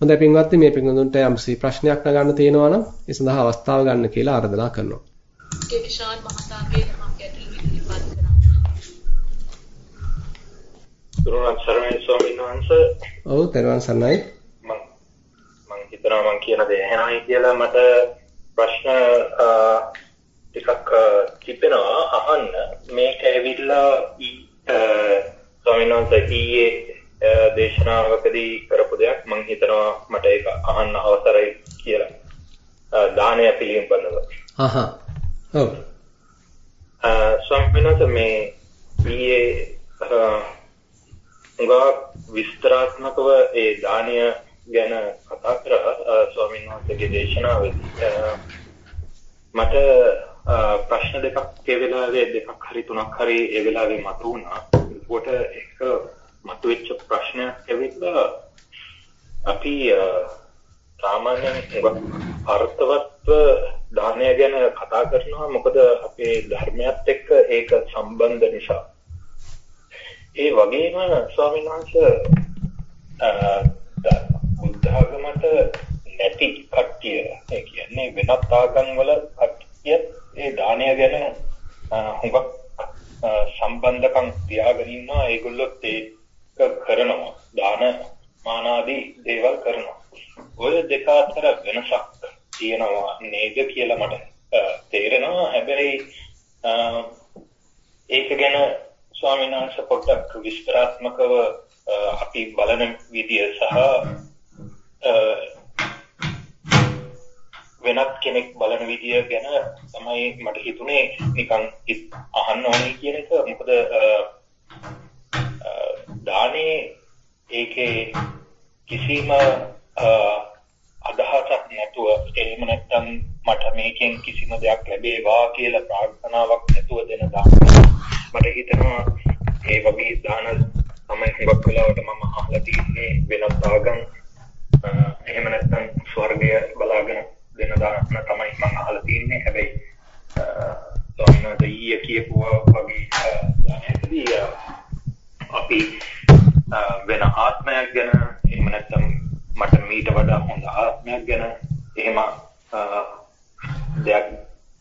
හොඳයි පින්වත්නි මේ පින්වතුන්ට යම්සි ප්‍රශ්නයක් නගන්න තියෙනවා නම් ඒ සඳහා අවස්ථාව ගන්න කියලා ආරාධනා කරනවා. විශාල් මහතාගේ මම ගැටළු ඉදිරිපත් කරනවා. සරණයි ස්වාමීන් වහන්සේ. ඔව් තෙරුවන් සරණයි. මම මම හිතනවා මම කියන දේ ඇහෙනවයි කියලා මට ප්‍රශ්න ටිකක් තිබෙනවා අහන්න. මේක ඇවිල්ලා ස්වාමීන් වහන්සේ ඊයේ දේශනාවකදී කරපු දෙයක් මම හිතනවා මට ඒක අහන්න අවසරයි කියලා. දානය පිළිබඳව. අහහ. ඔව්. ස්වාමීන් මේ ඊයේ උගා විස්තරාත්මකව ඒ දානය ගැන කතා කරා ස්වාමීන් වහන්සේගේ දේශනාවේදී මට ප්‍රශ්න දෙකක් ඒ වෙලාවේ දෙකක් හරි තුනක් හරි ඒ වෙලාවේ මතුවුණා. ඒකට එක මතුවෙච්ච ප්‍රශ්නයක් ඇවිල්ලා අපි සාමාන්‍යයෙන් අර්ථවත්ව දානය ගැන කතා කරනවා මොකද අපේ ධර්මයත් එක්ක ඒක සම්බන්ධ නිසා. ඒ වගේම ස්වාමීන් වහන්සේ බුද්ධ ආගමට නැති කට්ටිය ඒ කියන්නේ වෙනත් ආගම් වල කට්ටිය ඒ දානය ගැන හුඟක් සම්බන්ධකම් තියාගෙන ඉන්නවා ඒගොල්ලොත් ඒක කරනවා. දාන මානාදී දේවල් කරනවා. ඔය දෙක අතර වෙනසක් තියෙනවා නේද කියලා මට තේරෙනවා. හැබැයි ඒක ගැන ස්වාමීන් වහන්සේ පොඩ්ඩක් විස්තරාත්මකව අපි බලන විදිය සහ වෙනත් කෙනෙක් බලන විදිය ගැන තමයි මට හිතුනේ නිකන් අහන්න ඕනේ කියන එක. මොකද දානේ ඒකේ කිසිම අදහසක් නැතුව එහෙම නැත්නම් මට මේකෙන් කිසිම දෙයක් ලැබේවා කියලා ප්‍රාර්ථනාවක් නැතුව දෙන දාන. මට හිතෙනවා ඒ වගේ දාන තමයි හුඟක් වෙලාවට මම අහලා තියෙන්නේ වෙනත් ආගම් එහෙම නැත්නම් ස්වර්ගය බලාගෙන දෙන දාන තමයි මම අහලා තියෙන්නේ. හැබැයි සෝමනාද ඊයේ කියපුවා වගේ දානයකදී අපි වෙන ආත්මයක් ගැන එහෙම නැත්නම් මට මීට වඩා හොඳ ආත්මයක් ගැන එහෙම දෙයක්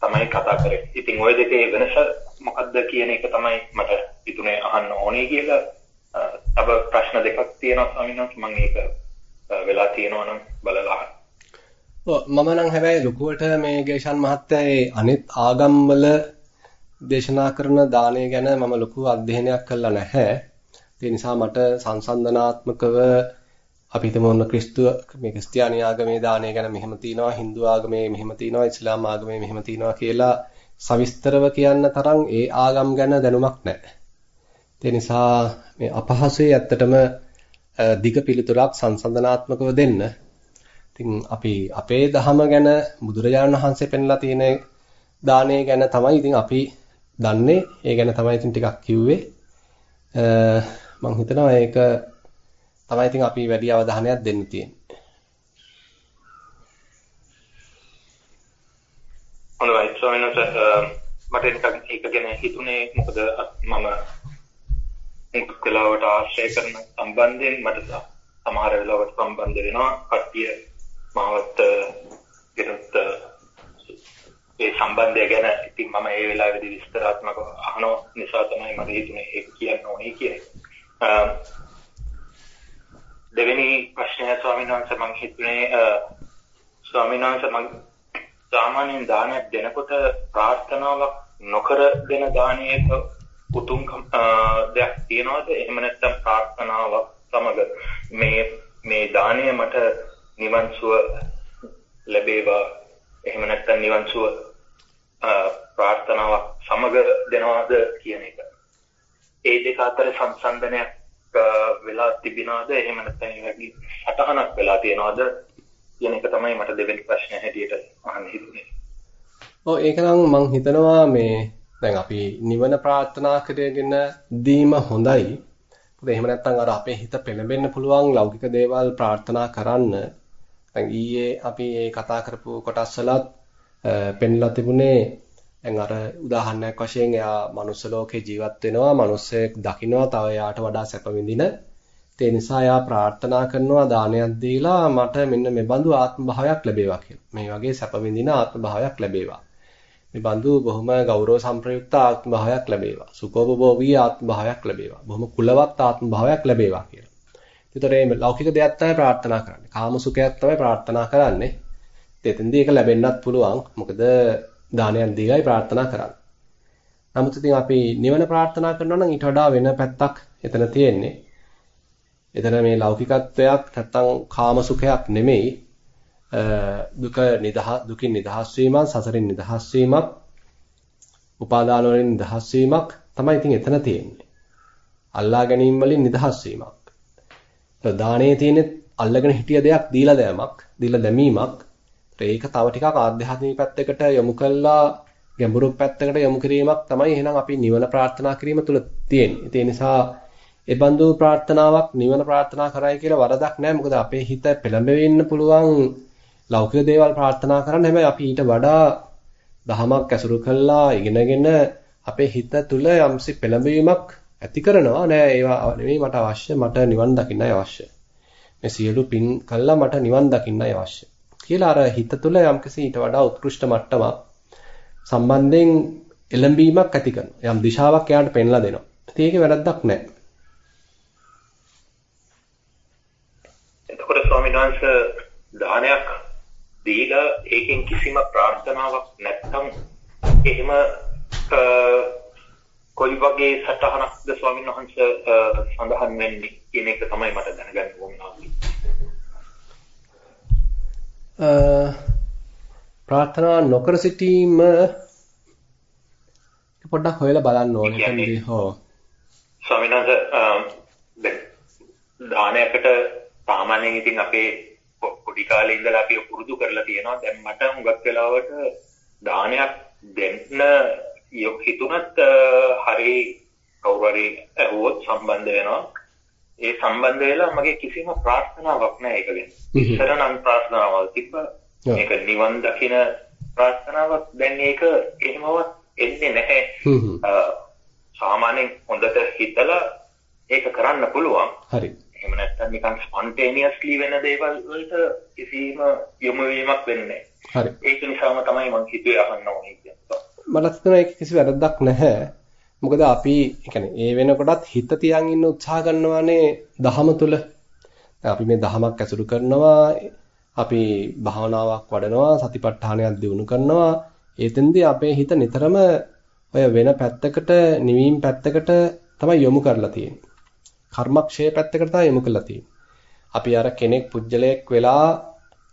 තමයි කතා කරේ. ඉතින් ওই දෙකේ වෙනස මොකක්ද කියන එක තමයි මට හිතුනේ අහන්න ඕනේ කියලා. තව ප්‍රශ්න දෙකක් තියෙනවා ස්වාමීන් වහන්සේ මම ඒක වෙලා තියෙනවා නම් බලලා ඔව් මම නම් හැබැයි ලොකුවට මේ ගේෂන් මහත්තයා අනිත් ආගම්වල දේශනා කරන දානය ගැන මම ලොකු අධ්‍යයනයක් කළා නැහැ. ඒ නිසා මට සංසන්දනාත්මකව අපි හිතමු ඔන්න ක්‍රිස්තු මේ ක්‍රිස්තියානි ආගමේ දානය ගැන මෙහෙම තියෙනවා Hindu ආගමේ මෙහෙම තියෙනවා ඉස්ලාම් ආගමේ මෙහෙම තියෙනවා කියලා සවිස්තරව කියන්න තරම් ඒ ආගම් ගැන දැනුමක් නැහැ. ඒ නිසා මේ අපහසුයේ ඇත්තටම දිග පිළිතුරක් සංසන්දනාත්මකව දෙන්න. ඉතින් අපි අපේ දහම ගැන බුදුරජාණන් වහන්සේ පෙන්ලා තියෙන දානය ගැන තමයි ඉතින් අපි දන්නේ. ඒ ගැන තමයි ඉතින් ටිකක් කිව්වේ. මම හිතනවා ඒක තමයි ඉතින් අපි වැඩි අවධානයක් දෙන්න තියෙන්නේ. හොඳයි ස්වාමීන් මට නිකන් ඒක ගැන හිතුනේ. මොකද මම මුක් කලාවට ආශ්‍රය කරන සම්බන්ධයෙන් මට සමහර වෙලාවට සම්බන්ධ වෙනවා. කට්ටිය මාවත් ගෙනත් ඒ සම්බන්ධය ගැන ඉතින් මම ඒ වෙලාවේදී විස්තරාත්මකව අහන නිසා තමයි මට හිතුනේ ඒක කියන්න ඕනේ කියන Uh, දෙවෙනි ප්‍රශ්නය ස්වාමීන් වහන්සේ මම හිතුනේ uh, ස්වාමීන් වහන්සේ මම සාමාන්‍යයෙන් දානයක් දෙනකොට ප්‍රාර්ථනාවක් නොකර දෙන දානයක උතුම්කම් uh, දෙයක් තියනවාද එහෙම නැත්නම් ප්‍රාර්ථනාවක් සමග මේ මේ දාණය මට නිවන් සුව ලැබේවා එහෙම නැත්නම් නිවන් සුව ප්‍රාර්ථනාවක් සමග දෙනවාද කියන එක. ඒ දෙක අතර සංසන්දනයක් වෙලා තිබෙනවද එහෙම නැත්නම් ඒ වගේ සටහනක් වෙලා තියෙනවද කියන එක තමයි මට දෙවෙනි ප්‍රශ්නේ හැටියට අහන්න හිතුනේ. ඔව් ඒක නම් මම හිතනවා මේ දැන් අපි නිවන ප්‍රාර්ථනා කරගෙන දීම හොඳයි. මොකද එහෙම නැත්නම් අර අපේ හිත පෙළඹෙන්න පුළුවන් ලෞකික දේවල් ප්‍රාර්ථනා කරන්න. දැන් ඊයේ අපි ඒ කතා කරපු කොටස් වලත් පෙන්ලා තිබුණේ දැන් අර උදාහරණයක් වශයෙන් එයා මනුස්ස ලෝකේ ජීවත් වෙනවා, මිනිස්සෙක් දකින්නවා, තව එයාට වඩා සැප විඳින ඒ නිසා යා ප්‍රාර්ථනා කරනවා දානයක් දීලා මට මෙන්න මේ බඳු ආත්ම භාවයක් ලැබේවා කියලා. මේ වගේ සැප විඳින ආත්ම භාවයක් ලැබේවා. මේ බඳු බොහොම ගෞරව සම්ප්‍රයුක්ත ආත්ම භාවයක් ලැබේවා. සුඛෝපභෝගී ආත්ම භාවයක් ලැබේවා. බොහොම කුලවත් ආත්ම භාවයක් ලැබේවා කියලා. ඒතර මේ ලෞකික දෙයක් තමයි ප්‍රාර්ථනා කරන්නේ. කාම සුඛයක් තමයි ප්‍රාර්ථනා කරන්නේ. එතෙන්දී ඒක ලැබෙන්නත් පුළුවන්. මොකද දානයක් දීලායි ප්‍රාර්ථනා කරන්නේ. නමුත් ඉතින් අපි නිවන ප්‍රාර්ථනා කරනවා නම් ඊට වඩා වෙන පැත්තක් එතන තියෙන්නේ. එතන මේ ලෞකිකත්වයක් නැත්තම් කාම සුඛයක් නෙමෙයි. දුක නිදහ දුකින් නිදහස් වීමක්, සසරින් නිදහස් වීමක්, උපාදාන වලින් නිදහස් වීමක් තමයි ඉතින් එතන තියෙන්නේ. අල්ලා ගැනීම වලින් නිදහස් වීමක්. දානයේ තියෙන අල්ලගෙන හිටිය දෙයක් දීලා දැමීමක්, දීලා දැමීමක්. ඒක තව ටිකක් ආධ්‍යාත්මික පැත්තකට යොමු කළා ගැඹුරු පැත්තකට යොමු කිරීමක් තමයි එහෙනම් අපි නිවන ප්‍රාර්ථනා කිරීම තුළ තියෙන්නේ. ඒ නිසා ඒ බඳු ප්‍රාර්ථනාවක් නිවන ප්‍රාර්ථනා කරයි කියලා වරදක් නැහැ. මොකද අපේ හිත පෙළඹෙන්න පුළුවන් ලෞකික දේවල් ප්‍රාර්ථනා කරන්න. හැබැයි අපි ඊට වඩා දහමක් ඇසුරු කළා ඉගෙනගෙන අපේ හිත තුළ යම්සි පෙළඹවීමක් ඇති කරනවා. නෑ ඒවා නෙමෙයි මට අවශ්‍ය. මට නිවන් දකින්නයි අවශ්‍ය. මේ සියලු පින් කළා මට නිවන් දකින්නයි අවශ්‍ය. කියලා අර හිත තුළ යම්කිසි ඊට වඩා උත්කෘෂ්ඨ මට්ටමක් සම්බන්ධයෙන් එළඹීමක් ඇති කරනවා. යම් දිශාවක් එයාට පෙන්ලා දෙනවා. ඉතින් ඒකේ වැරද්දක් නැහැ. එතකොට ස්වාමීන් වහන්සේ දානයක් දීලා ඒකෙන් කිසිම ප්‍රාර්ථනාවක් නැත්නම් එහෙම කොයි වගේ සටහනක්ද ස්වාමීන් වහන්සේ සඳහන් වෙන්නේ කියන එක තමයි මට දැනගන්න ඕන. ප්‍රාර්ථනා නොකර සිටීම පොඩ්ඩක් හොයලා බලන්න ඕනේ එතනදී. හෝ. ස්වාමීන් වහන්සේ දානයකට සාමාන්‍යයෙන් ඉතින් අපේ පොඩි කාලේ ඉඳලා අපි පුරුදු කරලා තියෙනවා. දැන් මට හුඟක් වෙලාවට දානයක් දෙන්න හිතුණත් හරි කවුරු හරි ඇහුවොත් සම්බන්ධ වෙනවා ඒ සම්බන්ධ වෙලා මගේ කිසිම ප්‍රාර්ථනාවක් නැහැ ඒක ගැන. ඉස්සර නම් ප්‍රාර්ථනාවක් තිබ්බා. මේක නිවන් දකින ප්‍රාර්ථනාවක් දැන් ඒක එහෙමවත් එන්නේ නැහැ. සාමාන්‍යයෙන් හොඳට හිතලා ඒක කරන්න පුළුවන්. හරි. එහෙම නැත්නම් නිකන් ස්පොන්ටේනියස්ලි වෙන දේවල් වලට කිසිම යොමු වීමක් වෙන්නේ හරි. ඒක නිසාම තමයි මම හිතුවේ අහන්න ඕනේ කියලා. මට හිතෙනවා ඒක කිසි වැරද්දක් නැහැ. මොකද අපි කියන්නේ ඒ වෙනකොටත් හිත තියන් ඉන්න උත්සාහ කරනවානේ දහම තුල. අපි මේ දහමක් ඇසුරු කරනවා, අපි භාවනාවක් වඩනවා, සතිපට්ඨානයක් දියුණු කරනවා. ඒතෙන්දී අපේ හිත නිතරම ඔය වෙන පැත්තකට, නිවීම පැත්තකට තමයි යොමු කරලා තියෙන්නේ. කර්මක්ෂය පැත්තකට තමයි යොමු කරලා තියෙන්නේ. අපි අර කෙනෙක් පුජ්‍යලයක් වෙලා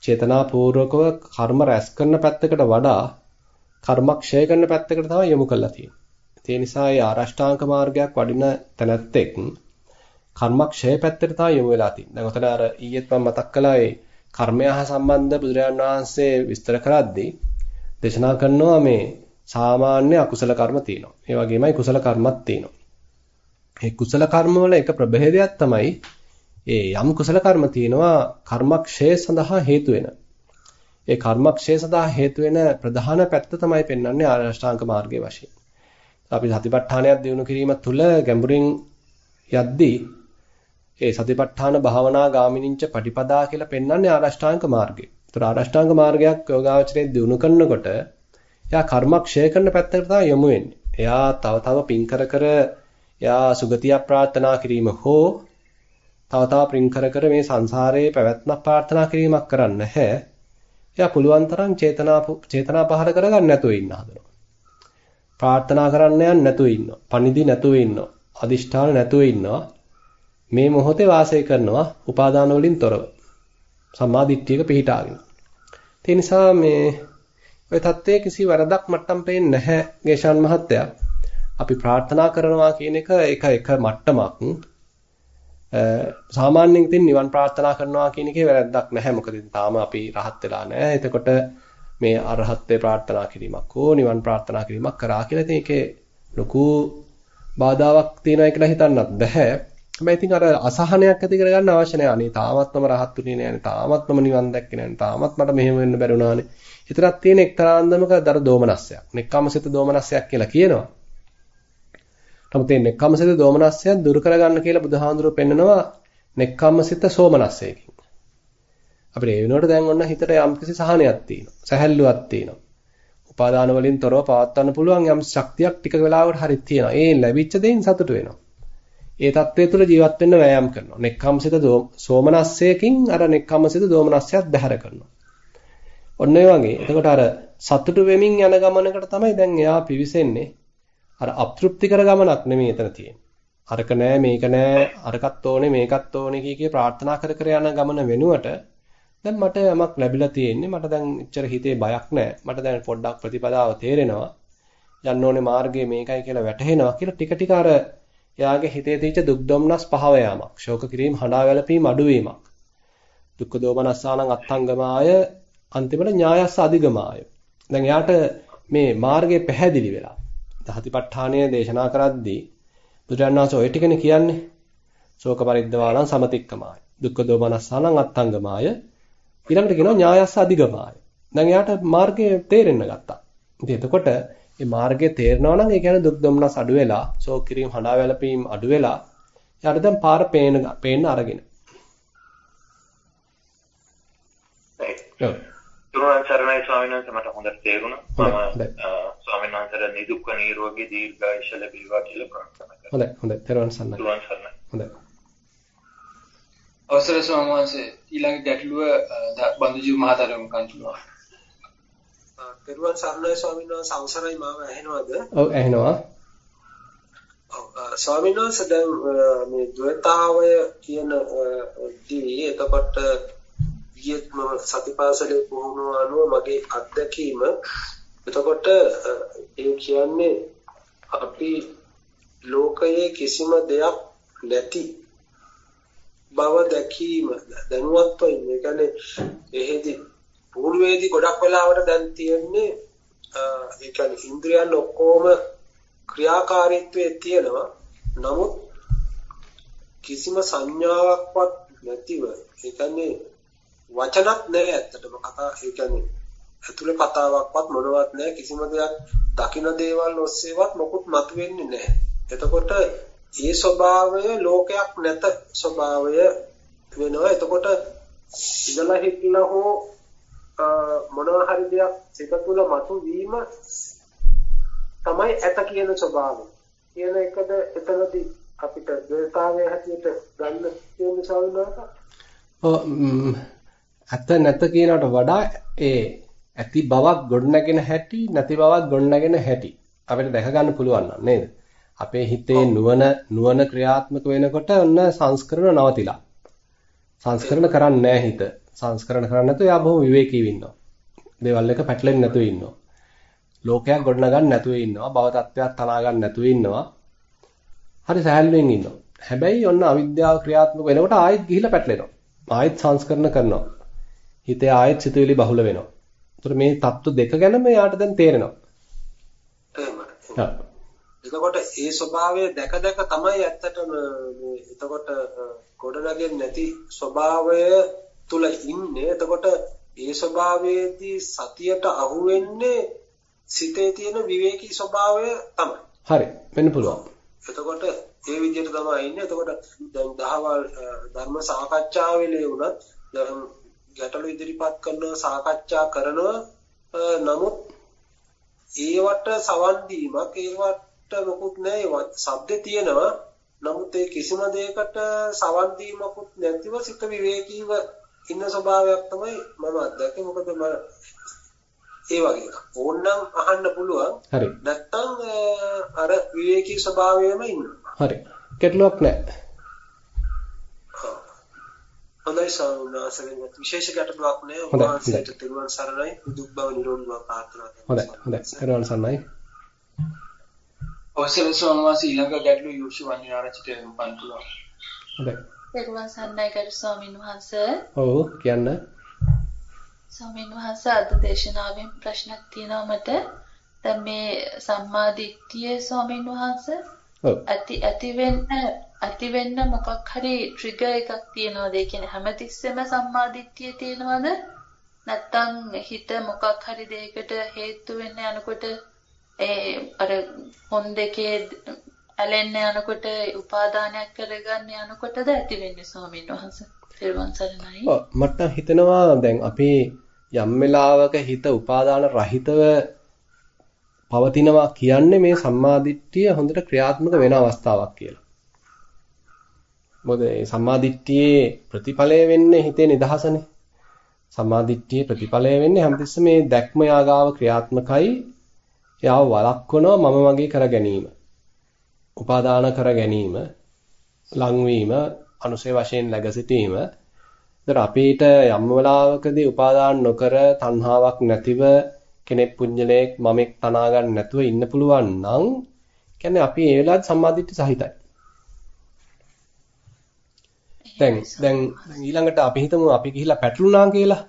චේතනාපූර්වකව කර්ම රැස් කරන පැත්තකට වඩා කර්මක්ෂය කරන පැත්තකට තමයි යොමු කරලා තියෙන්නේ. ඒ නිසා ඒ ආරෂ්ඨාංග මාර්ගයක් වඩින තැනැත්තෙක් කර්මක්ෂය පැත්තට තමයි යොමු වෙලා තියෙන්නේ. දැන් ඔතන අර ඊයේත් මම මතක් කළා ඒ කර්මය හා සම්බන්ධ බුදුරජාණන් වහන්සේ විස්තර කරද්දී දේශනා කරනවා මේ සාමාන්‍ය අකුසල කර්ම තියෙනවා. ඒ වගේමයි කුසල කර්මත් තියෙනවා. මේ කුසල කර්ම වල එක ප්‍රභේදයක් තමයි ඒ යම් කුසල කර්ම තියෙනවා කර්මක්ෂය සඳහා හේතු වෙන. ඒ කර්මක්ෂය සඳහා හේතු වෙන ප්‍රධාන පැත්ත තමයි පෙන්වන්නේ ආරෂ්ඨාංග මාර්ගයේ වශයෙන්. අපි සතිපට්ඨානයක් දිනු කිරීම තුළ ගැඹුරින් යද්දී ඒ සතිපට්ඨාන භාවනා ගාමිනින්ච පටිපදා කියලා පෙන්වන්නේ ආරෂ්ඨාංග මාර්ගය. ඒතර ආරෂ්ඨාංග මාර්ගයක් යෝගාවචරයේ දිනු කරනකොට එයා කර්මක්ෂය කරන පැත්තකට තමයි යොමු වෙන්නේ. එයා තව තව පින් කර කර එයා සුගතිය ප්‍රාර්ථනා කිරීම හෝ තව තව පින් කර කර මේ සංසාරයේ පැවැත්මක් ප්‍රාර්ථනා කිරීමක් කරන්නේ නැහැ. එයා පුළුවන් තරම් චේතනා චේතනා පහර කරගන්න නැතුව ඉන්න හදනවා. ප්‍රාර්ථනා කරන්න යන්නේ නැතුව ඉන්නවා. පණිදි නැතුව ඉන්නවා. අදිෂ්ඨාන නැතුව ඉන්නවා. මේ මොහොතේ වාසය කරනවා උපාදාන වලින් තොරව. සම්මා දිට්ඨියක පිහිටාගෙන. ඒ නිසා මේ ඔය தත්ත්වයේ කිසි වරදක් මට්ටම් පේන්නේ නැහැ ගේෂාන් මහත්තයා. අපි ප්‍රාර්ථනා කරනවා කියන එක එක එක මට්ටමක්. සාමාන්‍යයෙන් ඉතින් නිවන් ප්‍රාර්ථනා කරනවා කියන එකේ වැරද්දක් නැහැ. මොකද තාම අපි රහත් වෙලා නැහැ. එතකොට මේ අරහත්ත්වේ ප්‍රාර්ථනා කිරීමක් හෝ නිවන් ප්‍රාර්ථනා කිරීමක් කරා කියලා ඉතින් ඒකේ ලොකු බාධාවක් තියෙනවා කියලා හිතන්නත් බෑ. හැබැයි ඉතින් අර අසහනයක් ඇති කරගන්න අවශ්‍ය නැහැ. අනේ තාමත්ම රහත්ුනේ නෑනේ. තාමත්ම නිවන් දැක්කේ නෑනේ. තාමත් මට මෙහෙම වෙන්න බැරුණානේ. හිතරක් තියෙන එක්තරා අන්දමක දර දෝමනස්සයක්. නෙක්කමසිත දෝමනස්සයක් කියලා කියනවා. නමුත් මේ නෙක්කමසිත දෝමනස්සයක් දුරු කරගන්න කියලා බුදුහාඳුරෝ පෙන්නනවා නෙක්ඛම්මසිත සෝමනස්සයකින්. අපිට ඒ වෙනුවට දැන් ඔන්න හිතට යම්කිසි සහනයක් තියෙනවා. සැහැල්ලුවක් තියෙනවා. උපාදාන වලින් තොරව පවත්වන්න පුළුවන් යම් ශක්තියක් ටික වෙලාවකට හරි තියෙනවා. ඒ ලැබිච්ච දෙයින් සතුටු වෙනවා. ඒ தත්ත්වය තුළ ජීවත් වෙන්න වෑයම් කරනවා. නෙක්ඛම්සිත සෝමනස්සයකින් අර නෙක්ඛම්සිත දෝමනස්සයත් බැහැර කරනවා. ඔන්න ඒ වගේ. එතකොට අර සතුටු වෙමින් යන ගමනකට තමයි දැන් එයා පිවිසෙන්නේ. අර අප්‍තෘප්තිකර ගමනක් නෙමෙයි එතන තියෙන්නේ. අරක නෑ මේක නෑ අරකත් ඕනේ මේකත් ඕනේ කිය කී ප්‍රාර්ථනා කර කර යන ගමන වෙනුවට දැන් මට යමක් ලැබිලා තියෙන්නේ මට දැන් එච්චර හිතේ බයක් නෑ මට දැන් පොඩ්ඩක් ප්‍රතිපදාව තේරෙනවා යන්න ඕනේ මාර්ගය මේකයි කියලා වැටහෙනවා කියලා ටික ටික අර එයාගේ හිතේ තියෙච්ච දුක් දුම්නස් පහව යාමක් ශෝක කිරීම හඬා වැළපීම අඩුවීමක් දුක්ඛ දෝමනස්සානං අත්ංගමාය අන්තිමට ඥායස්ස අධිගමාය දැන් එයාට මේ මාර්ගය පැහැදිලි වෙලා දහතිපට්ඨානය දේශනා කරද්දී බුදුරජාණන් වහන්සේ ඔය ටිකනේ කියන්නේ. ශෝක පරිද්දවාණං සමතික්කමාය. දුක්ඛ දෝමනස්සානං අත්ංගමාය. ඊළඟට කියනවා ඥායස්ස අධිගමාය. දැන් එයාට මාර්ගය තේරෙන්න ගත්තා. ඉතින් එතකොට මේ මාර්ගය තේරෙනවා නම් ඒ කියන්නේ දුක් දුම්නස් අඩු වෙලා, ශෝක කිරීම හඬා වැළපීම් අඩු වෙලා එයාට දැන් පාර පේන පේන්න අරගෙන. තුරුවන් සරණයි ස්වාමීන් වහන්සේ මට හොඳට තේරුණා. මම ස්වාමීන් වහන්සේට නිදුක්ක නිරෝගී දීර්ඝායුෂ ලැබේවා කියලා ප්‍රාර්ථනා කරනවා. හොඳයි හොඳයි තෙරුවන් සරණයි. තුරුවන් සරණයි. හොඳයි. අවසර ස්වාමීන් වහන්සේ ඊළඟ ගැටලුව බන්දුජීව මහතාරම කන්තුනවා. තෙරුවන් සරණයි ස්වාමීන් වහන්සේ අවසරයි මාව ඇහෙනවද? ඔව් ඇහෙනවා. ඔව් ස්වාමීන් වහන්සේ දැන් මේ ද්වේතාවය කියන දී එතකොට ගියත් මම සතිපාසලේ පුහුණුව අනුව මගේ අත්දැකීම එතකොට ඒ කියන්නේ අපි ලෝකයේ කිසිම දෙයක් නැති බව දැකීම දැනුවත්ව ඉන්නේ. ඒ කියන්නේ එහෙදි පුහුණුවේදී ගොඩක් වෙලාවට දැන් තියෙන්නේ ඒ කියන්නේ ඉන්ද්‍රියන් ඔක්කොම ක්‍රියාකාරීත්වයේ තියෙනවා. නමුත් කිසිම සංඥාවක්වත් නැතිව ඒ කියන්නේ වචනක් නැහැ ඇත්තටම කතා ඒ කියන්නේ ඇතුළේ කතාවක්වත් මොනවත් නැහැ කිසිම දෙයක් දකින දේවල් ඔස්සේවත් මොකුත් මතුවෙන්නේ නැහැ. එතකොට ඒ ස්වභාවය ලෝකයක් නැත ස්වභාවය වෙනවා. එතකොට ඉඳලා හිටලා හෝ මොනවා හරි දෙයක් සිත තුළ මතුවීම තමයි ඇත කියන ස්වභාවය. කියන එකද එතනදී අපිට දේතාවයේ හැටියට ගන්න තියෙන සාවිනාක. ඔව් ඇත නැත කියනකට වඩා ඒ ඇති බවක් ගොඩනගෙන හැටි නැති බවක් ගොඩනගෙන හැටි අපිට දැක ගන්න පුළුවන් නේද? අපේ හිතේ නුවණ නුවණ ක්‍රියාත්මක වෙනකොට ඔන්න සංස්කරණ නවතිලා. සංස්කරණ කරන්නේ නැහැ හිත. සංස්කරණ කරන්නේ නැතුව යා බොහොම විවේකීව ඉන්නවා. දේවල් එක පැටලෙන්නේ නැතුව ඉන්නවා. ලෝකයක් ගොඩනගන්න නැතුව ඉන්නවා. භව තත්ත්වයක් තනා ගන්න නැතුව ඉන්නවා. හරි සහැල්ලුවෙන් ඉන්නවා. හැබැයි ඔන්න අවිද්‍යාව ක්‍රියාත්මක වෙනකොට ආයෙත් ගිහිලා පැටලෙනවා. ආයෙත් සංස්කරණ කරනවා. හිතේ ආයෙත් සිතුවිලි බහුල වෙනවා. ඒතර මේ தত্ত্ব දෙක ගැනම යාට දැන් තේරෙනවා. හ්ම්. එතකොට ඒ ස්වභාවය දැක දැක තමයි ඇත්තටම මේ එතකොට ගොඩනගෙන්නේ නැති ස්වභාවය තුල ඉන්නේ. එතකොට ඒ ස්වභාවයේදී සතියට අහු වෙන්නේ සිතේ තියෙන විවේකී ස්වභාවය තමයි. හරි වෙන්න පුළුවන්. එතකොට ඒ විදිහට තමයි ඉන්නේ. එතකොට දැන් දහවල් ධර්ම සාකච්ඡාවෙලේ වුණත් දැන් ගැටලු ඉදිරිපත් කරනවා සාකච්ඡා කරනවා නමුත් ඒවට සවන් දීමක් ඒවට මොකුත් නැහැ සද්දේ තියෙනවා. නමුත් ඒ කිසිම දෙයකට සවන් දීමකුත් නැතිව සිත විවේකීව ඉන්න ස්වභාවයක් තමයි මම අත්දැකේ මොකද මම ඒ වගේ ඕනනම් අහන්න පුළුවන්. හරි. නැත්තම් අර විවේකී ස්වභාවයෙම ඉන්නවා. හරි. කෙටලුවක් නැහැ හොඳයි සාමාන්‍යයෙන් විශේෂ ගැටලුවක් නෑ. උන්වහන්සේට තිරුවන් සරණයි. දුක් බව නිරෝධ බව ප්‍රාර්ථනා කරනවා හොඳයි. හොඳයි. සරණයි අවසර ස්වාමීන් ඊළඟ ගැටලු යෝෂි වන්නිආරච්චිට පන්තුලා හොඳයි. තිරුවන් සරණයි ගරු ස්වාමීන් වහන්සේ. ඔව් කියන්න. ස්වාමීන් වහන්සේ අද දේශනාවෙන් ප්‍රශ්නක් තියෙනවා මට. දැන් මේ සම්මා දිට්ඨිය ස්වාමීන් වහන්සේ ඇති ඇති වෙන්න ඇති වෙන්න මොකක් හරි ට්‍රිගර් එකක් තියනවාද? ඒ කියන්නේ හැමතිස්සෙම සම්මාදිට්ඨිය තියනවාද? නැත්තම් හිත මොකක් හරි දෙයකට හේතු වෙන්න යනකොට ඒ අර හොන් දෙකේ ඇලෙන්න යනකොට උපාදානයක් කරගන්න යනකොටද ඇති වෙන්නේ ස්වාමීන් වහන්සේ. තෙරුවන් සරණයි. ඔව් මට හිතෙනවා දැන් අපි යම් වෙලාවක හිත උපාදාන රහිතව පවතිනවා කියන්නේ මේ සම්මාදිට්ඨිය හොඳට ක්‍රියාත්මක වෙන අවස්ථාවක් කියලා. මොකද මේ සම්මාදිට්ඨියේ ප්‍රතිඵලය වෙන්නේ හිතේ නිදහසනේ. සම්මාදිට්ඨියේ ප්‍රතිඵලය වෙන්නේ හැමතිස්සෙම මේ දැක්ම යාගාව ක්‍රියාත්මකයි. එයාව වළක්වනවා මම වගේ කර ගැනීම. උපාදාන කර ගැනීම, ලංවීම, අනුසය වශයෙන් läග සිටීම. ඒතර අපිට යම් වෙලාවකදී උපාදාන නොකර තණ්හාවක් නැතිව කෙනෙක් පුඤ්ජලයක් මමෙක් තනා ගන්න නැතුව ඉන්න පුළුවන් නම් කියන්නේ අපි ඒ වෙලාවට සම්මාදිට්ඨි සහිතයි. දැන් දැන් ඊළඟට අපි හිතමු අපි ගිහිල්ලා පැටළුණා කියලා.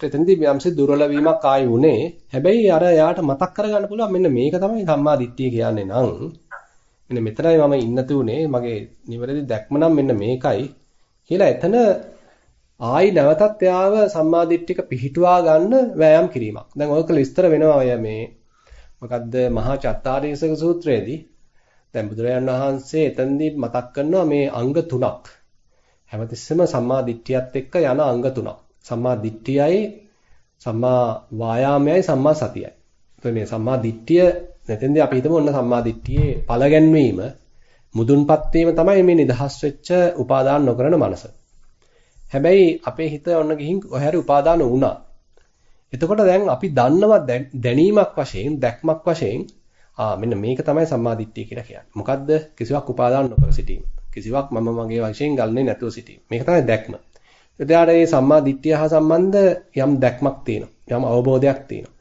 එතනදී යම්සේ දුර්වල වීමක් ආයි උනේ. හැබැයි අර යාට මතක් කරගන්න පුළුවන් මෙන්න මේක තමයි සම්මාදිට්ඨිය කියන්නේ නම් මෙන්න මෙතනයි මම ඉන්න තුනේ මගේ නිවැරදි දැක්ම නම් මෙන්න මේකයි කියලා එතන ආයි නැවතත් එයාව සම්මාදිට්ඨික පිහිටුවා ගන්න වෑයම් කිරීමක්. දැන් ඔයක විස්තර වෙනවා අය මේ මොකද්ද මහා චත්තාරීසක සූත්‍රයේදී දැන් බුදුරජාණන් වහන්සේ එතනදී මතක් කරනවා මේ අංග තුනක්. හැමතිස්සෙම සම්මාදිට්ඨියත් එක්ක යන අංග තුනක්. සම්මාදිට්ඨියයි සම්මා වායාමයයි සම්මා සතියයි. එතකොට මේ සම්මාදිට්ඨිය නැතෙන්දී අපි හිතමු ඔන්න සම්මාදිට්ඨියේ පළගැන්වීම මුදුන්පත් වීම තමයි මේ නිදහස් වෙච්ච උපාදාන නොකරන මනස. හැබැයි අපේ හිත ඔන්න ගිහින් ඔහැරි උපාදාන වුණා. එතකොට දැන් අපි දන්නවා දැනීමක් වශයෙන් දැක්මක් වශයෙන් ආ මෙන්න මේක තමයි සම්මාදිට්ඨිය කියලා කියන්නේ. මොකද්ද? කිසිවක් උපාදාන නොකර සිටීම. කිසිවක් මම මගේ වශයෙන් ගල්නේ නැතුව සිටීම. මේක තමයි දැක්ම. එතකොට මේ සම්මාදිට්ඨිය හා සම්බන්ධ යම් දැක්මක් තියෙනවා. යම් අවබෝධයක් තියෙනවා.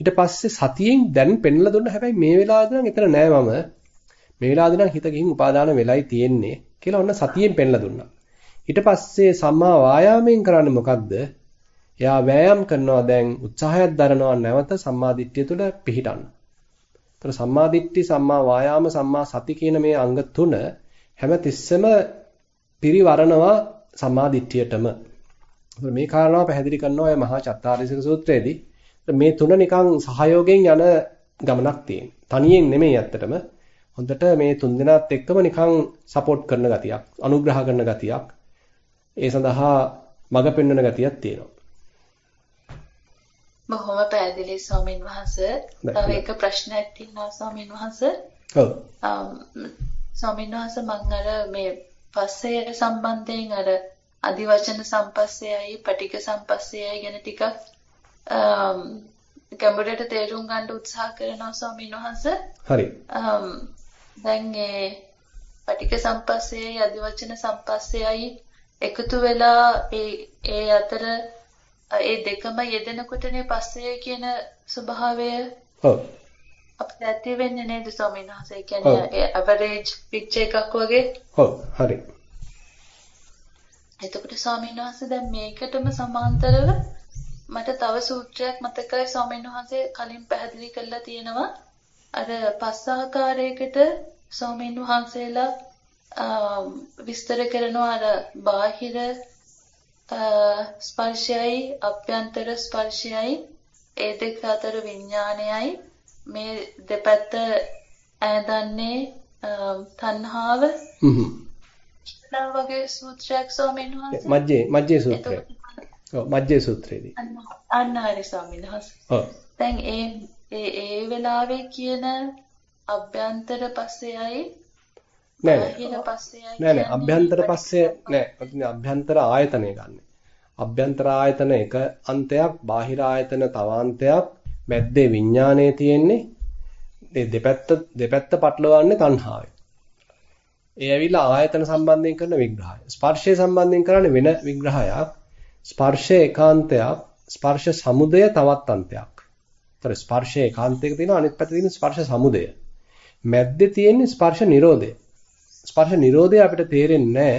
ඊට පස්සේ සතියෙන් දැන් පෙන්ලා දුන්න හැබැයි මේ වෙලාවේදී නම් එතන නෑ මම. මේ වෙලාවේදී නම් හිත ගිහින් උපාදාන වෙලයි තියෙන්නේ කියලා ඔන්න සතියෙන් පෙන්ලා දුන්නා. ඊට පස්සේ සම්මා වායාමයෙන් කරන්නේ මොකද්ද? එයා වෑයම් කරනවා දැන් උත්සාහයක් දරනවා නැවත සම්මාදිට්ඨිය තුළ පිහිටන්න. ඒතර සම්මාදිට්ඨි සම්මා වායාම සම්මා සති කියන මේ අංග තුන හැම තිස්සෙම පිරිවරනවා සම්මාදිට්ඨියටම. මේ කාරණාව පැහැදිලි කරනවා ඔය මහා චත්තාරීසක සූත්‍රයේදී. මේ තුන නිකන් සහයෝගයෙන් යන ගමනක් තියෙන. තනියෙන් නෙමෙයි ඇත්තටම. හොඳට මේ තුන් දෙනාත් එක්කම නිකන් සපෝට් කරන ගතියක්, අනුග්‍රහ කරන ගතියක්. ඒ සඳහා මඟ පෙන්වන ගතියක් තියෙනවා. බොහොම පැහැදිලි ස්වාමින් වහන්සේ. තව එක ප්‍රශ්නයක් තියෙනවා ස්වාමින් වහන්සේ. ඔව්. ස්වාමින් වහන්සේ මම අර මේ පස්සේ සම්බන්ධයෙන් අර අදිවචන සම්පස්සයයි පටික සම්පස්සයයි ගැන ටිකක් ගැඹුරට තේරුම් ගන්න උත්සාහ කරනවා ස්වාමීන් වහන්සේ. හරි. දැන් ඒ පටික සම්පස්සයයි අදිවචන සම්පස්සයයි එකතු වෙලා ඒ ඒ අතර ඒ දෙකම යෙදෙනකොටනේ පස්සේ කියන ස්වභාවය ඔව් අපිට ඇති වෙන්නේ නේද ස්වාමීන් වහන්සේ? ඒ කියන්නේ ඇවරේජ් පික්චර් එකක් වගේ. ඔව් හරි. එතකොට ස්වාමීන් වහන්සේ දැන් මේකටම සමාන්තරව මට තව සූත්‍රයක් මතකයි ස්වාමීන් වහන්සේ කලින් පැහැදිලි කරලා තියෙනවා. අර පස් ආකාරයකට ස්වාමීන් වහන්සේලා විස්තර කරනවා අර බාහිර ස්පර්ශයයි අභ්‍යන්තර ස්පර්ශයයි ඒ දෙක අතර විඥානයයි මේ දෙපැත්ත ඈදන්නේ තණ්හාව හ්ම් වගේ සූත්‍රයක් ස්වාමීන් වහන්සේ මජ්ජේ මජ්ජේ සූත්‍රය ඔව් මජ්ජේ සූත්‍රයේදී. අන්න හරි ස්වාමීන් වහන්සේ. ඔව්. දැන් ඒ ඒ ඒ වෙලාවේ කියන අභ්‍යන්තර පස්සෙයි නෑ නෑ නෑ අභ්‍යන්තර පස්සේ නෑ අභ්‍යන්තර ආයතනය ගන්න. අභ්‍යන්තර ආයතන එක අන්තයක් බාහිර ආයතන තව අන්තයක් මැද්දේ විඥානයේ තියෙන්නේ මේ දෙපැත්ත දෙපැත්ත පටලවන්නේ තණ්හාවයි. ඒ ඇවිල්ලා ආයතන සම්බන්ධයෙන් කරන විග්‍රහය. ස්පර්ශය සම්බන්ධයෙන් කරන්නේ වෙන විග්‍රහයක්. ස්පර්ශය ඒකාන්තයක් ස්පර්ශ සමුදය තවත් අන්තයක්. ඒතර ස්පර්ශය ඒකාන්තයක තියෙනවා අනිත් පැත්තේ තියෙන ස්පර්ශ සමුදය. මැද්දේ තියෙන්නේ ස්පර්ශ නිරෝධය. ස්පර්ශ නිරෝධය අපිට තේරෙන්නේ